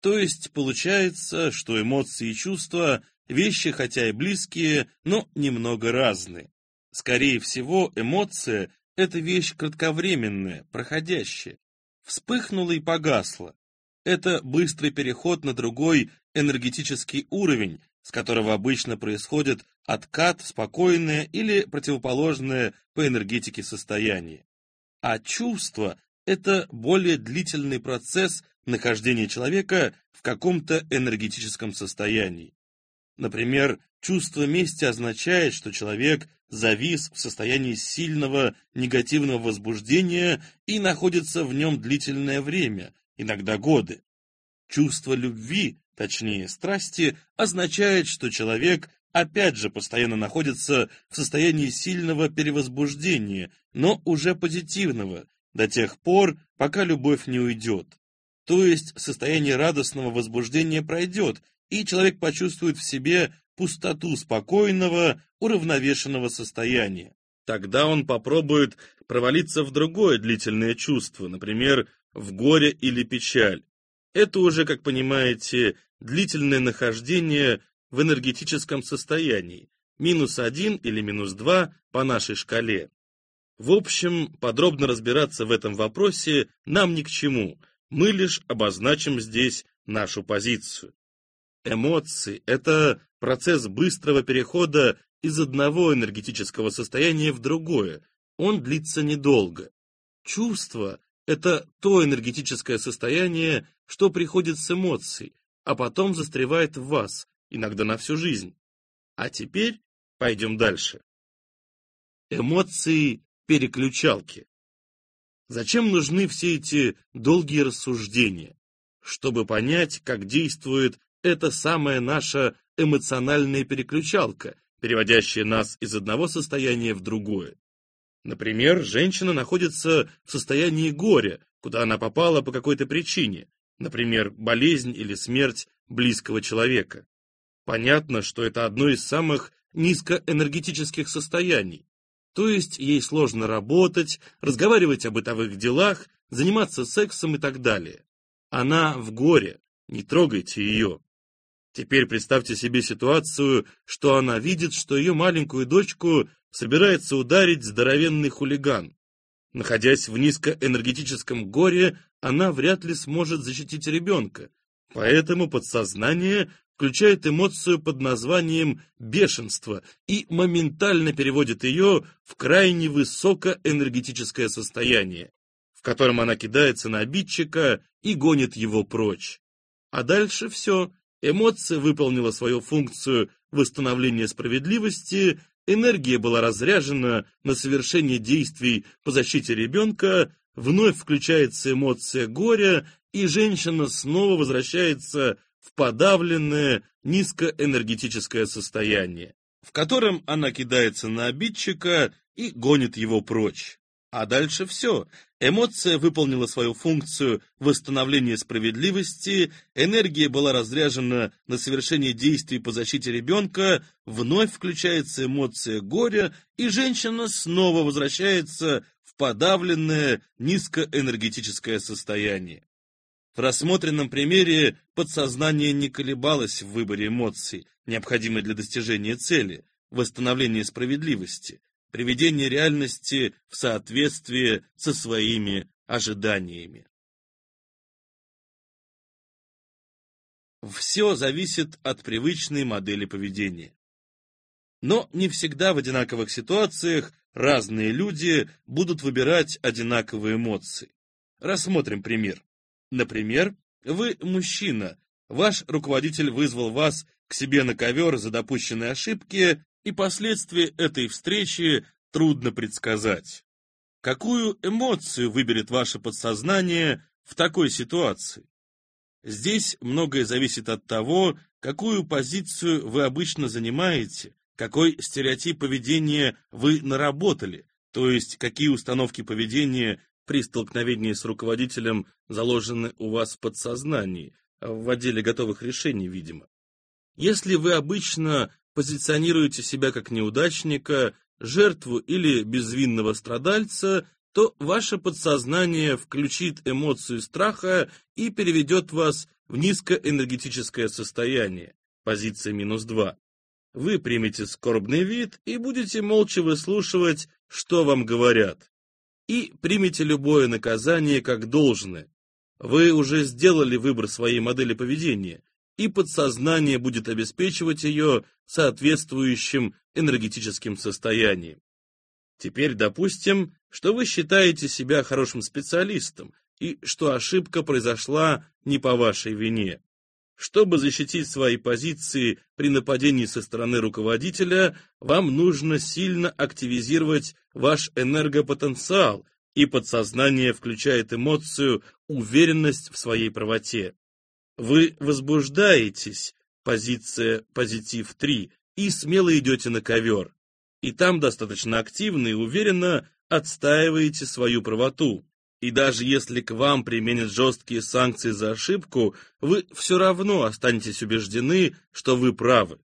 То есть получается, что эмоции и чувства – вещи хотя и близкие, но немного разные. Скорее всего, эмоция – это вещь кратковременная, проходящая. Вспыхнула и погасла. Это быстрый переход на другой энергетический уровень, с которого обычно происходит откат, спокойное или противоположное по энергетике состояние. А чувство – это более длительный процесс нахождения человека в каком-то энергетическом состоянии. Например, чувство мести означает, что человек завис в состоянии сильного негативного возбуждения и находится в нем длительное время, иногда годы. Чувство любви, точнее страсти, означает, что человек опять же постоянно находится в состоянии сильного перевозбуждения, но уже позитивного, до тех пор, пока любовь не уйдет. То есть состояние радостного возбуждения пройдет, и человек почувствует в себе пустоту спокойного, уравновешенного состояния. Тогда он попробует провалиться в другое длительное чувство, например, в горе или печаль. Это уже, как понимаете, длительное нахождение в энергетическом состоянии, минус один или минус два по нашей шкале. В общем, подробно разбираться в этом вопросе нам ни к чему, мы лишь обозначим здесь нашу позицию. Эмоции – это процесс быстрого перехода из одного энергетического состояния в другое. Он длится недолго. Чувство – это то энергетическое состояние, что приходит с эмоций, а потом застревает в вас, иногда на всю жизнь. А теперь пойдем дальше. Эмоции – переключалки. Зачем нужны все эти долгие рассуждения? Чтобы понять, как действует эта самая наша эмоциональная переключалка, переводящая нас из одного состояния в другое. Например, женщина находится в состоянии горя, куда она попала по какой-то причине, например, болезнь или смерть близкого человека. Понятно, что это одно из самых низкоэнергетических состояний, то есть ей сложно работать, разговаривать о бытовых делах, заниматься сексом и так далее. Она в горе, не трогайте ее. Теперь представьте себе ситуацию, что она видит, что ее маленькую дочку собирается ударить здоровенный хулиган. Находясь в низкоэнергетическом горе, она вряд ли сможет защитить ребенка, поэтому подсознание включает эмоцию под названием бешенство и моментально переводит ее в крайне высокоэнергетическое состояние, в котором она кидается на обидчика и гонит его прочь. А дальше все. Эмоция выполнила свою функцию восстановления справедливости, энергия была разряжена на совершение действий по защите ребенка, вновь включается эмоция горя, и женщина снова возвращается в подавленное низкоэнергетическое состояние, в котором она кидается на обидчика и гонит его прочь. А дальше все. Эмоция выполнила свою функцию восстановления справедливости, энергия была разряжена на совершение действий по защите ребенка, вновь включается эмоция горя, и женщина снова возвращается в подавленное низкоэнергетическое состояние. В рассмотренном примере подсознание не колебалось в выборе эмоций, необходимой для достижения цели, восстановления справедливости, приведения реальности в соответствие со своими ожиданиями. Все зависит от привычной модели поведения. Но не всегда в одинаковых ситуациях разные люди будут выбирать одинаковые эмоции. Рассмотрим пример. Например, вы мужчина, ваш руководитель вызвал вас к себе на ковер за допущенные ошибки, и последствия этой встречи трудно предсказать. Какую эмоцию выберет ваше подсознание в такой ситуации? Здесь многое зависит от того, какую позицию вы обычно занимаете, какой стереотип поведения вы наработали, то есть какие установки поведения при столкновении с руководителем заложены у вас в подсознании, в отделе готовых решений, видимо. Если вы обычно позиционируете себя как неудачника, жертву или безвинного страдальца, то ваше подсознание включит эмоцию страха и переведет вас в низкоэнергетическое состояние, позиция минус 2. Вы примете скорбный вид и будете молча выслушивать, что вам говорят. И примите любое наказание как должное. Вы уже сделали выбор своей модели поведения, и подсознание будет обеспечивать ее соответствующим энергетическим состоянием. Теперь допустим, что вы считаете себя хорошим специалистом и что ошибка произошла не по вашей вине. Чтобы защитить свои позиции при нападении со стороны руководителя, вам нужно сильно активизировать ваш энергопотенциал, и подсознание включает эмоцию уверенность в своей правоте. Вы возбуждаетесь, позиция позитив 3, и смело идете на ковер. И там достаточно активно и уверенно отстаиваете свою правоту. И даже если к вам применят жесткие санкции за ошибку, вы все равно останетесь убеждены, что вы правы.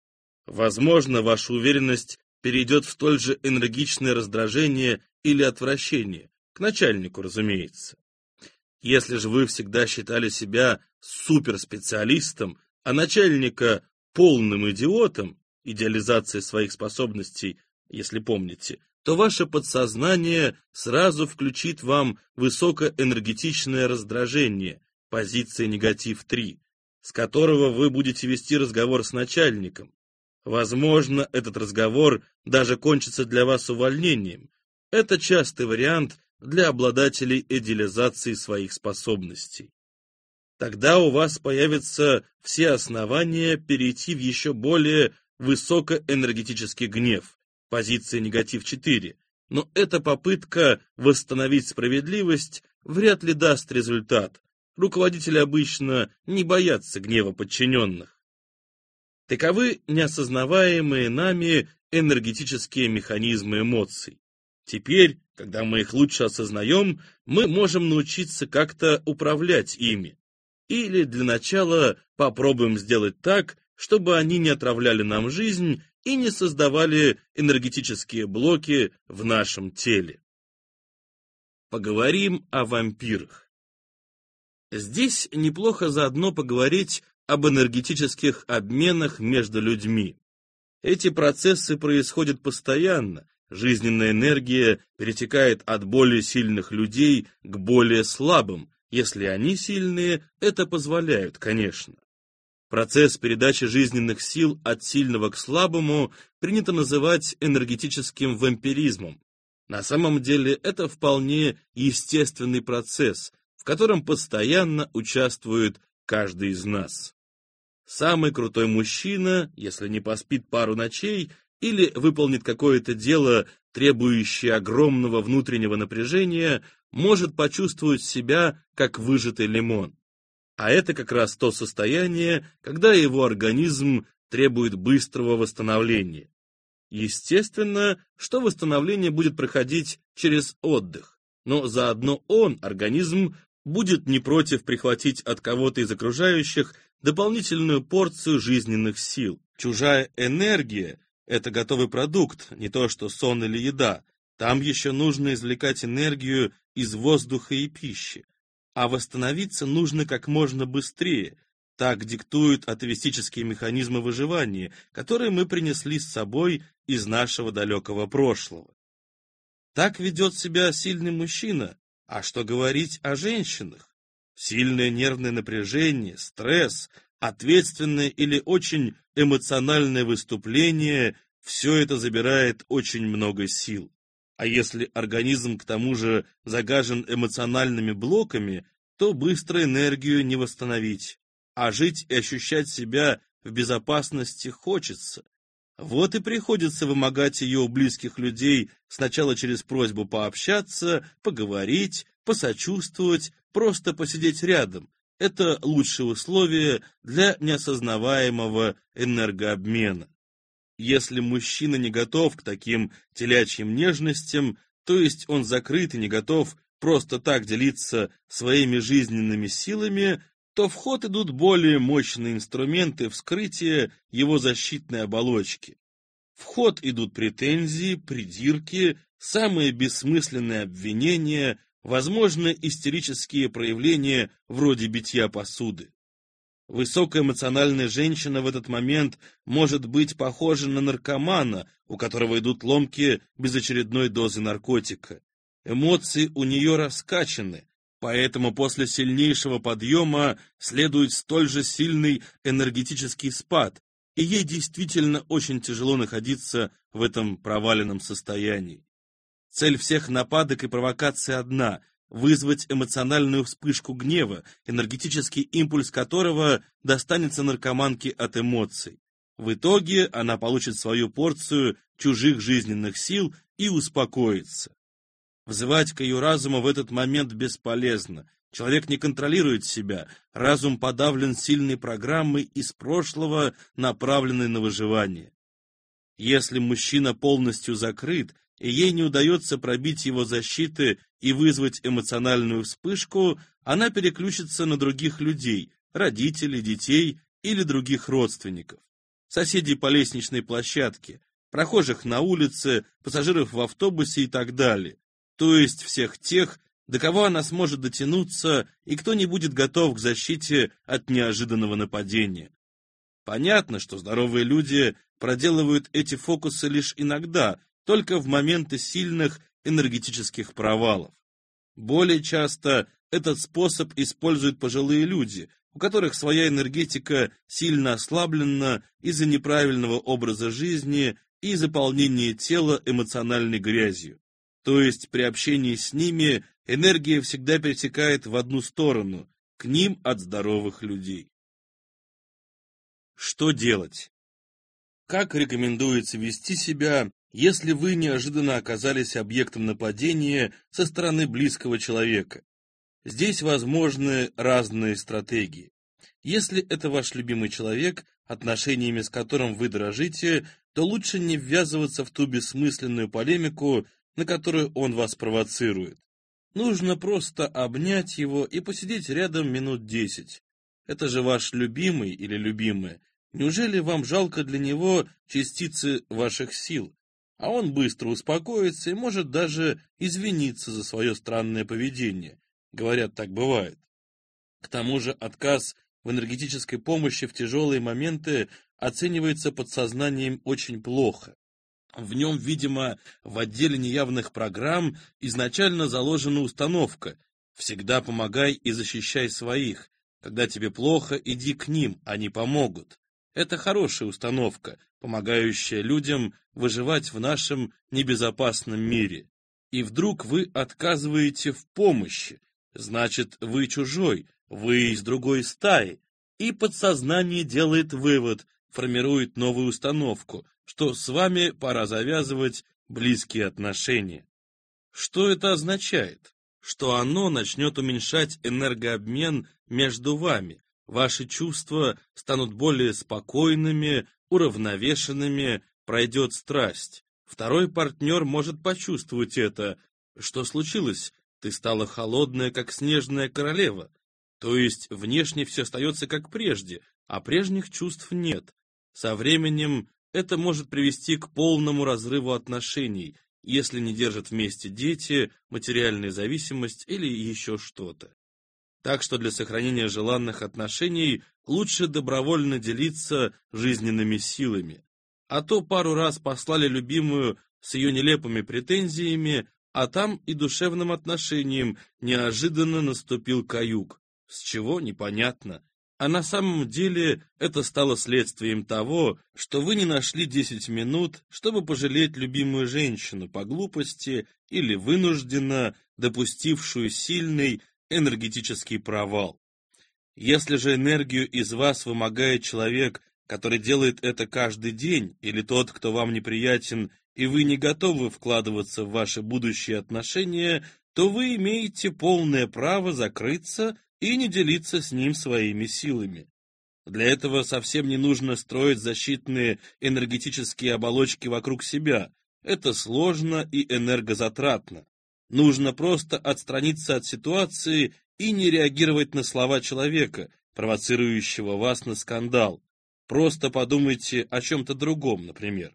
Возможно, ваша уверенность перейдет в столь же энергичное раздражение или отвращение, к начальнику, разумеется. Если же вы всегда считали себя суперспециалистом, а начальника полным идиотом, идеализация своих способностей, если помните, то ваше подсознание сразу включит вам высокоэнергетичное раздражение, позиция негатив 3, с которого вы будете вести разговор с начальником. Возможно, этот разговор даже кончится для вас увольнением. Это частый вариант для обладателей идеализации своих способностей. Тогда у вас появятся все основания перейти в еще более высокоэнергетический гнев, позиция негатив 4, но эта попытка восстановить справедливость вряд ли даст результат. Руководители обычно не боятся гнева подчиненных. Таковы неосознаваемые нами энергетические механизмы эмоций. Теперь, когда мы их лучше осознаем, мы можем научиться как-то управлять ими. Или для начала попробуем сделать так, чтобы они не отравляли нам жизнь и не создавали энергетические блоки в нашем теле. Поговорим о вампирах. Здесь неплохо заодно поговорить об энергетических обменах между людьми. Эти процессы происходят постоянно, жизненная энергия перетекает от более сильных людей к более слабым, если они сильные, это позволяют, конечно. Процесс передачи жизненных сил от сильного к слабому принято называть энергетическим вампиризмом. На самом деле это вполне естественный процесс, в котором постоянно участвует каждый из нас. Самый крутой мужчина, если не поспит пару ночей или выполнит какое-то дело, требующее огромного внутреннего напряжения, может почувствовать себя как выжатый лимон. А это как раз то состояние, когда его организм требует быстрого восстановления. Естественно, что восстановление будет проходить через отдых, но заодно он, организм, будет не против прихватить от кого-то из окружающих дополнительную порцию жизненных сил. Чужая энергия – это готовый продукт, не то что сон или еда. Там еще нужно извлекать энергию из воздуха и пищи. А восстановиться нужно как можно быстрее. Так диктуют атовистические механизмы выживания, которые мы принесли с собой из нашего далекого прошлого. Так ведет себя сильный мужчина, а что говорить о женщинах? Сильное нервное напряжение, стресс, ответственное или очень эмоциональное выступление – все это забирает очень много сил. А если организм к тому же загажен эмоциональными блоками, то быстро энергию не восстановить. А жить и ощущать себя в безопасности хочется. Вот и приходится вымогать ее у близких людей сначала через просьбу пообщаться, поговорить, посочувствовать, просто посидеть рядом. Это лучшее условие для неосознаваемого энергообмена. Если мужчина не готов к таким телячьим нежностям, то есть он закрыт и не готов просто так делиться своими жизненными силами, то в ход идут более мощные инструменты вскрытия его защитной оболочки. В ход идут претензии, придирки, самые бессмысленные обвинения, возможно, истерические проявления вроде битья посуды. Высокоэмоциональная женщина в этот момент может быть похожа на наркомана, у которого идут ломки без очередной дозы наркотика. Эмоции у нее раскачаны, поэтому после сильнейшего подъема следует столь же сильный энергетический спад, и ей действительно очень тяжело находиться в этом проваленном состоянии. Цель всех нападок и провокаций одна — вызвать эмоциональную вспышку гнева, энергетический импульс которого достанется наркоманке от эмоций. В итоге она получит свою порцию чужих жизненных сил и успокоится. Взывать к ее разуму в этот момент бесполезно. Человек не контролирует себя, разум подавлен сильной программой из прошлого, направленной на выживание. Если мужчина полностью закрыт, и ей не удается пробить его защиты и вызвать эмоциональную вспышку, она переключится на других людей, родителей, детей или других родственников, соседей по лестничной площадке, прохожих на улице, пассажиров в автобусе и так далее, то есть всех тех, до кого она сможет дотянуться и кто не будет готов к защите от неожиданного нападения. Понятно, что здоровые люди проделывают эти фокусы лишь иногда, только в моменты сильных энергетических провалов. Более часто этот способ используют пожилые люди, у которых своя энергетика сильно ослаблена из-за неправильного образа жизни и заполнения тела эмоциональной грязью. То есть при общении с ними энергия всегда перетекает в одну сторону, к ним от здоровых людей. Что делать? Как рекомендуется вести себя, если вы неожиданно оказались объектом нападения со стороны близкого человека? Здесь возможны разные стратегии. Если это ваш любимый человек, отношениями с которым вы дорожите, то лучше не ввязываться в ту бессмысленную полемику, на которую он вас провоцирует. Нужно просто обнять его и посидеть рядом минут десять. Это же ваш любимый или любимая. Неужели вам жалко для него частицы ваших сил? А он быстро успокоится и может даже извиниться за свое странное поведение. Говорят, так бывает. К тому же отказ в энергетической помощи в тяжелые моменты оценивается подсознанием очень плохо. В нем, видимо, в отделе неявных программ изначально заложена установка «всегда помогай и защищай своих», когда тебе плохо, иди к ним, они помогут. Это хорошая установка, помогающая людям выживать в нашем небезопасном мире. И вдруг вы отказываете в помощи, значит, вы чужой, вы из другой стаи, и подсознание делает вывод, формирует новую установку, что с вами пора завязывать близкие отношения. Что это означает? Что оно начнет уменьшать энергообмен между вами, ваши чувства станут более спокойными, уравновешенными, пройдет страсть. Второй партнер может почувствовать это. Что случилось? Ты стала холодная, как снежная королева. То есть внешне все остается как прежде, а прежних чувств нет. Со временем это может привести к полному разрыву отношений, если не держат вместе дети, материальная зависимость или еще что-то. Так что для сохранения желанных отношений лучше добровольно делиться жизненными силами. А то пару раз послали любимую с ее нелепыми претензиями, а там и душевным отношением неожиданно наступил каюк. С чего, непонятно а на самом деле это стало следствием того, что вы не нашли 10 минут, чтобы пожалеть любимую женщину по глупости или вынужденно допустившую сильный энергетический провал. Если же энергию из вас вымогает человек, который делает это каждый день, или тот, кто вам неприятен, и вы не готовы вкладываться в ваши будущие отношения, то вы имеете полное право закрыться и не делиться с ним своими силами. Для этого совсем не нужно строить защитные энергетические оболочки вокруг себя. Это сложно и энергозатратно. Нужно просто отстраниться от ситуации и не реагировать на слова человека, провоцирующего вас на скандал. Просто подумайте о чем-то другом, например.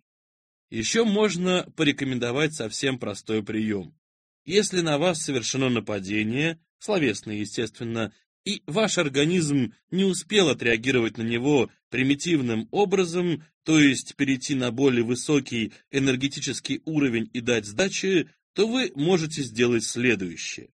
Еще можно порекомендовать совсем простой прием. Если на вас совершено нападение, словесное, естественно, и ваш организм не успел отреагировать на него примитивным образом, то есть перейти на более высокий энергетический уровень и дать сдачи, то вы можете сделать следующее.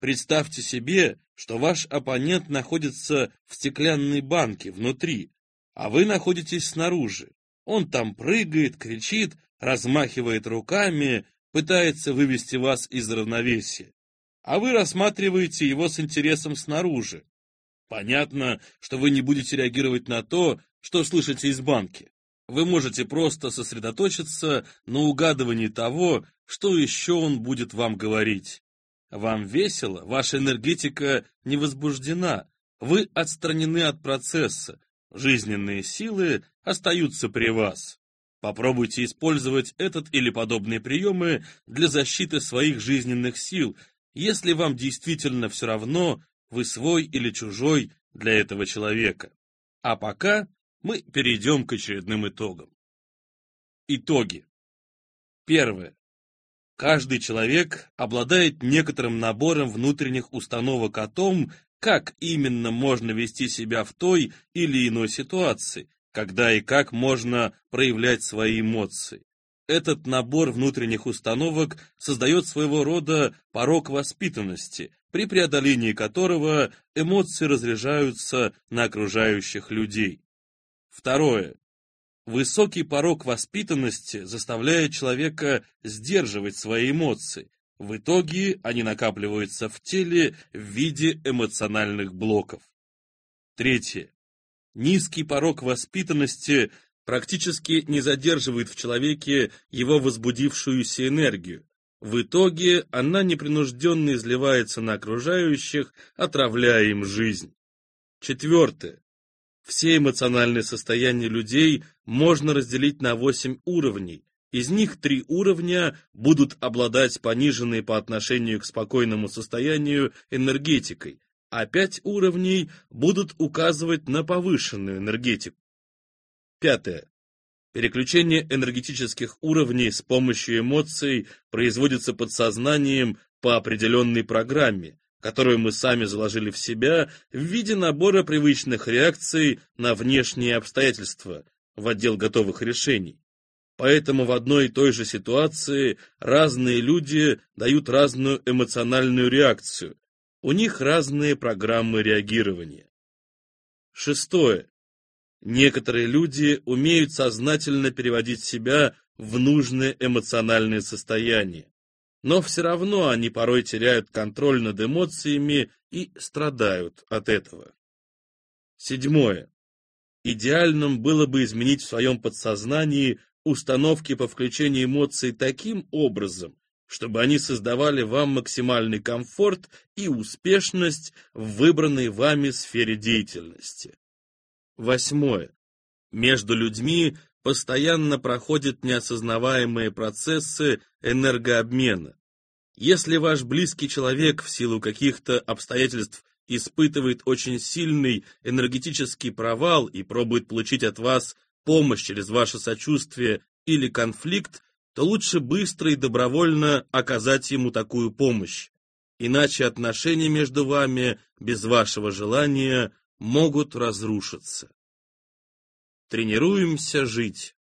Представьте себе, что ваш оппонент находится в стеклянной банке внутри, а вы находитесь снаружи. Он там прыгает, кричит, размахивает руками, пытается вывести вас из равновесия а вы рассматриваете его с интересом снаружи. Понятно, что вы не будете реагировать на то, что слышите из банки. Вы можете просто сосредоточиться на угадывании того, что еще он будет вам говорить. Вам весело, ваша энергетика не возбуждена, вы отстранены от процесса, жизненные силы остаются при вас. Попробуйте использовать этот или подобные приемы для защиты своих жизненных сил если вам действительно все равно, вы свой или чужой для этого человека. А пока мы перейдем к очередным итогам. Итоги. Первое. Каждый человек обладает некоторым набором внутренних установок о том, как именно можно вести себя в той или иной ситуации, когда и как можно проявлять свои эмоции. Этот набор внутренних установок создает своего рода порог воспитанности, при преодолении которого эмоции разряжаются на окружающих людей. Второе. Высокий порог воспитанности заставляет человека сдерживать свои эмоции. В итоге они накапливаются в теле в виде эмоциональных блоков. Третье. Низкий порог воспитанности практически не задерживает в человеке его возбудившуюся энергию. В итоге она непринужденно изливается на окружающих, отравляя им жизнь. Четвертое. Все эмоциональные состояния людей можно разделить на восемь уровней. Из них три уровня будут обладать пониженной по отношению к спокойному состоянию энергетикой, а пять уровней будут указывать на повышенную энергетику. Пятое. Переключение энергетических уровней с помощью эмоций производится подсознанием по определенной программе, которую мы сами заложили в себя в виде набора привычных реакций на внешние обстоятельства в отдел готовых решений. Поэтому в одной и той же ситуации разные люди дают разную эмоциональную реакцию. У них разные программы реагирования. Шестое. Некоторые люди умеют сознательно переводить себя в нужное эмоциональное состояние, но все равно они порой теряют контроль над эмоциями и страдают от этого. Седьмое. Идеальным было бы изменить в своем подсознании установки по включению эмоций таким образом, чтобы они создавали вам максимальный комфорт и успешность в выбранной вами сфере деятельности. Восьмое. Между людьми постоянно проходят неосознаваемые процессы энергообмена. Если ваш близкий человек в силу каких-то обстоятельств испытывает очень сильный энергетический провал и пробует получить от вас помощь через ваше сочувствие или конфликт, то лучше быстро и добровольно оказать ему такую помощь. Иначе отношения между вами без вашего желания могут разрушиться. Тренируемся жить.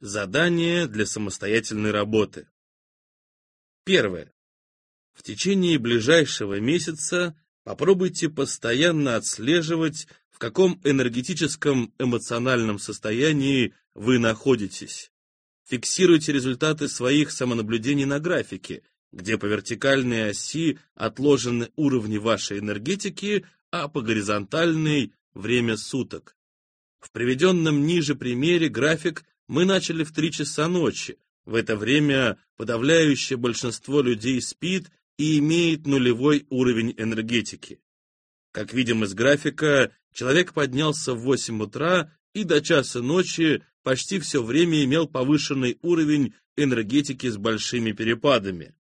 Задание для самостоятельной работы. Первое. В течение ближайшего месяца попробуйте постоянно отслеживать, в каком энергетическом эмоциональном состоянии вы находитесь. Фиксируйте результаты своих самонаблюдений на графике, где по вертикальной оси отложены уровни вашей энергетики, а по горизонтальной – время суток. В приведенном ниже примере график мы начали в 3 часа ночи. В это время подавляющее большинство людей спит и имеет нулевой уровень энергетики. Как видим из графика, человек поднялся в 8 утра и до часа ночи почти все время имел повышенный уровень энергетики с большими перепадами.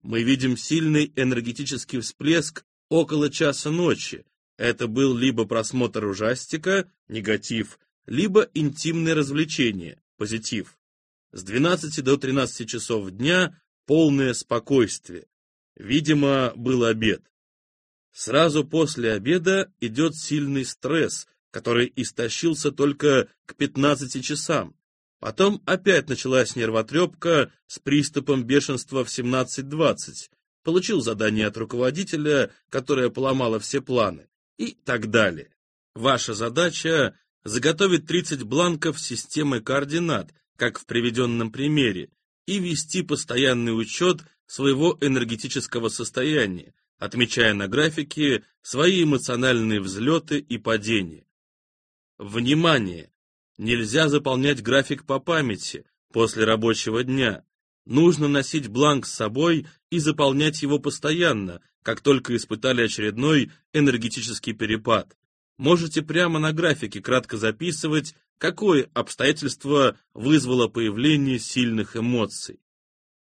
Мы видим сильный энергетический всплеск около часа ночи. Это был либо просмотр ужастика, негатив, либо интимное развлечение, позитив. С 12 до 13 часов дня полное спокойствие. Видимо, был обед. Сразу после обеда идет сильный стресс, который истощился только к 15 часам. Потом опять началась нервотрепка с приступом бешенства в 17.20. Получил задание от руководителя, которое поломало все планы. И так далее. Ваша задача – заготовить 30 бланков системы координат, как в приведенном примере, и вести постоянный учет своего энергетического состояния, отмечая на графике свои эмоциональные взлеты и падения. Внимание! Нельзя заполнять график по памяти после рабочего дня. Нужно носить бланк с собой и заполнять его постоянно, как только испытали очередной энергетический перепад. Можете прямо на графике кратко записывать, какое обстоятельство вызвало появление сильных эмоций.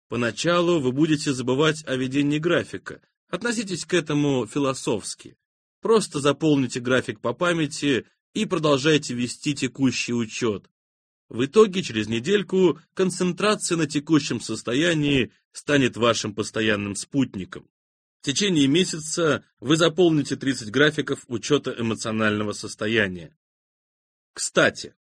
Поначалу вы будете забывать о ведении графика, относитесь к этому философски. Просто заполните график по памяти и продолжайте вести текущий учет. В итоге, через недельку, концентрация на текущем состоянии станет вашим постоянным спутником. В течение месяца вы заполните 30 графиков учета эмоционального состояния. Кстати,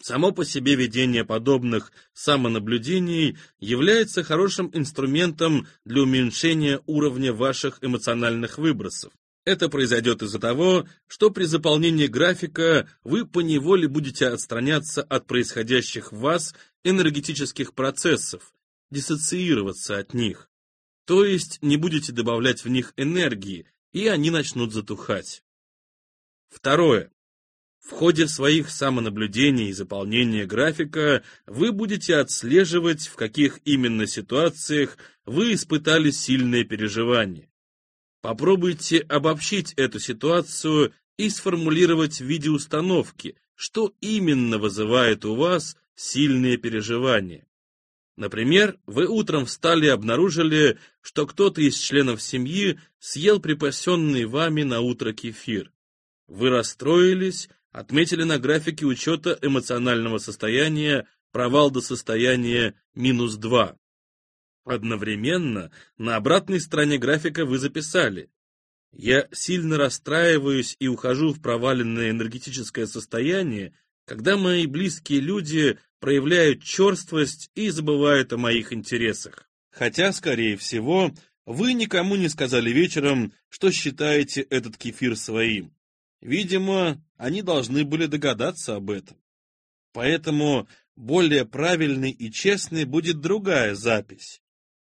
само по себе ведение подобных самонаблюдений является хорошим инструментом для уменьшения уровня ваших эмоциональных выбросов. Это произойдет из-за того, что при заполнении графика вы поневоле будете отстраняться от происходящих в вас энергетических процессов, диссоциироваться от них. То есть не будете добавлять в них энергии, и они начнут затухать. Второе. В ходе своих самонаблюдений и заполнения графика вы будете отслеживать, в каких именно ситуациях вы испытали сильные переживания. Попробуйте обобщить эту ситуацию и сформулировать в виде установки, что именно вызывает у вас сильные переживания. Например, вы утром встали и обнаружили, что кто-то из членов семьи съел припасенный вами на утро кефир. Вы расстроились, отметили на графике учета эмоционального состояния провал до состояния минус 2. Одновременно на обратной стороне графика вы записали «Я сильно расстраиваюсь и ухожу в проваленное энергетическое состояние, когда мои близкие люди проявляют черствость и забывают о моих интересах. Хотя, скорее всего, вы никому не сказали вечером, что считаете этот кефир своим. Видимо, они должны были догадаться об этом. Поэтому более правильной и честной будет другая запись.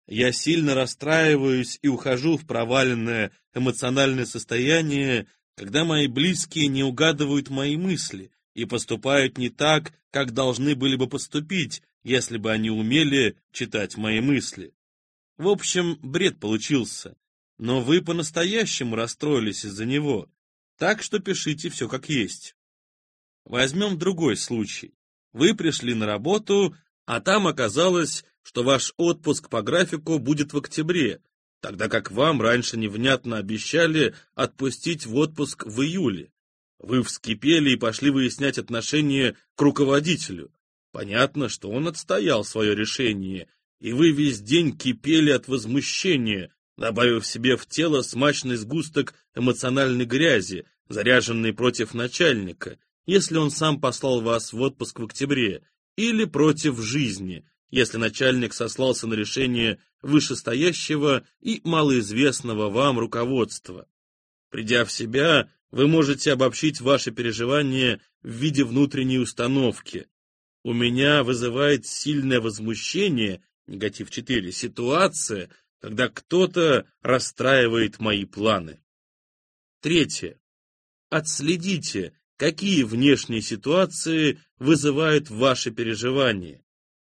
Я сильно расстраиваюсь и ухожу в проваленное эмоциональное состояние, когда мои близкие не угадывают мои мысли и поступают не так, как должны были бы поступить, если бы они умели читать мои мысли. В общем, бред получился, но вы по-настоящему расстроились из-за него, так что пишите все как есть. Возьмем другой случай. Вы пришли на работу, а там оказалось, что ваш отпуск по графику будет в октябре, тогда как вам раньше невнятно обещали отпустить в отпуск в июле. Вы вскипели и пошли выяснять отношения к руководителю. Понятно, что он отстоял свое решение, и вы весь день кипели от возмущения, добавив себе в тело смачный сгусток эмоциональной грязи, заряженный против начальника, если он сам послал вас в отпуск в октябре, или против жизни, если начальник сослался на решение вышестоящего и малоизвестного вам руководства. Придя в себя, вы можете обобщить ваши переживания в виде внутренней установки. У меня вызывает сильное возмущение, негатив 4, ситуация, когда кто-то расстраивает мои планы. Третье. Отследите, какие внешние ситуации вызывают ваши переживания.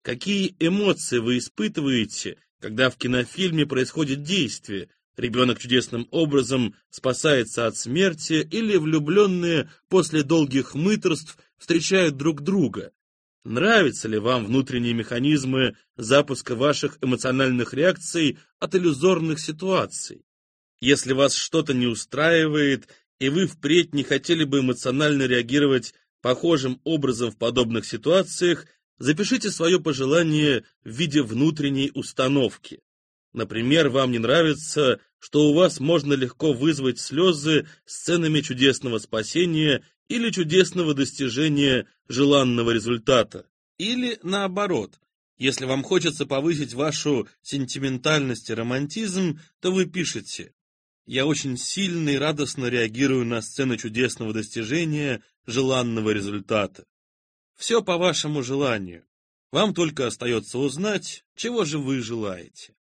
Какие эмоции вы испытываете, когда в кинофильме происходит действие, ребенок чудесным образом спасается от смерти или влюбленные после долгих мыторств встречают друг друга? Нравятся ли вам внутренние механизмы запуска ваших эмоциональных реакций от иллюзорных ситуаций? Если вас что-то не устраивает и вы впредь не хотели бы эмоционально реагировать похожим образом в подобных ситуациях, запишите свое пожелание в виде внутренней установки. Например, вам не нравится, что у вас можно легко вызвать слезы сценами чудесного спасения или чудесного достижения желанного результата. Или наоборот, если вам хочется повысить вашу сентиментальность и романтизм, то вы пишете «Я очень сильно и радостно реагирую на сцены чудесного достижения желанного результата». Все по вашему желанию. Вам только остается узнать, чего же вы желаете.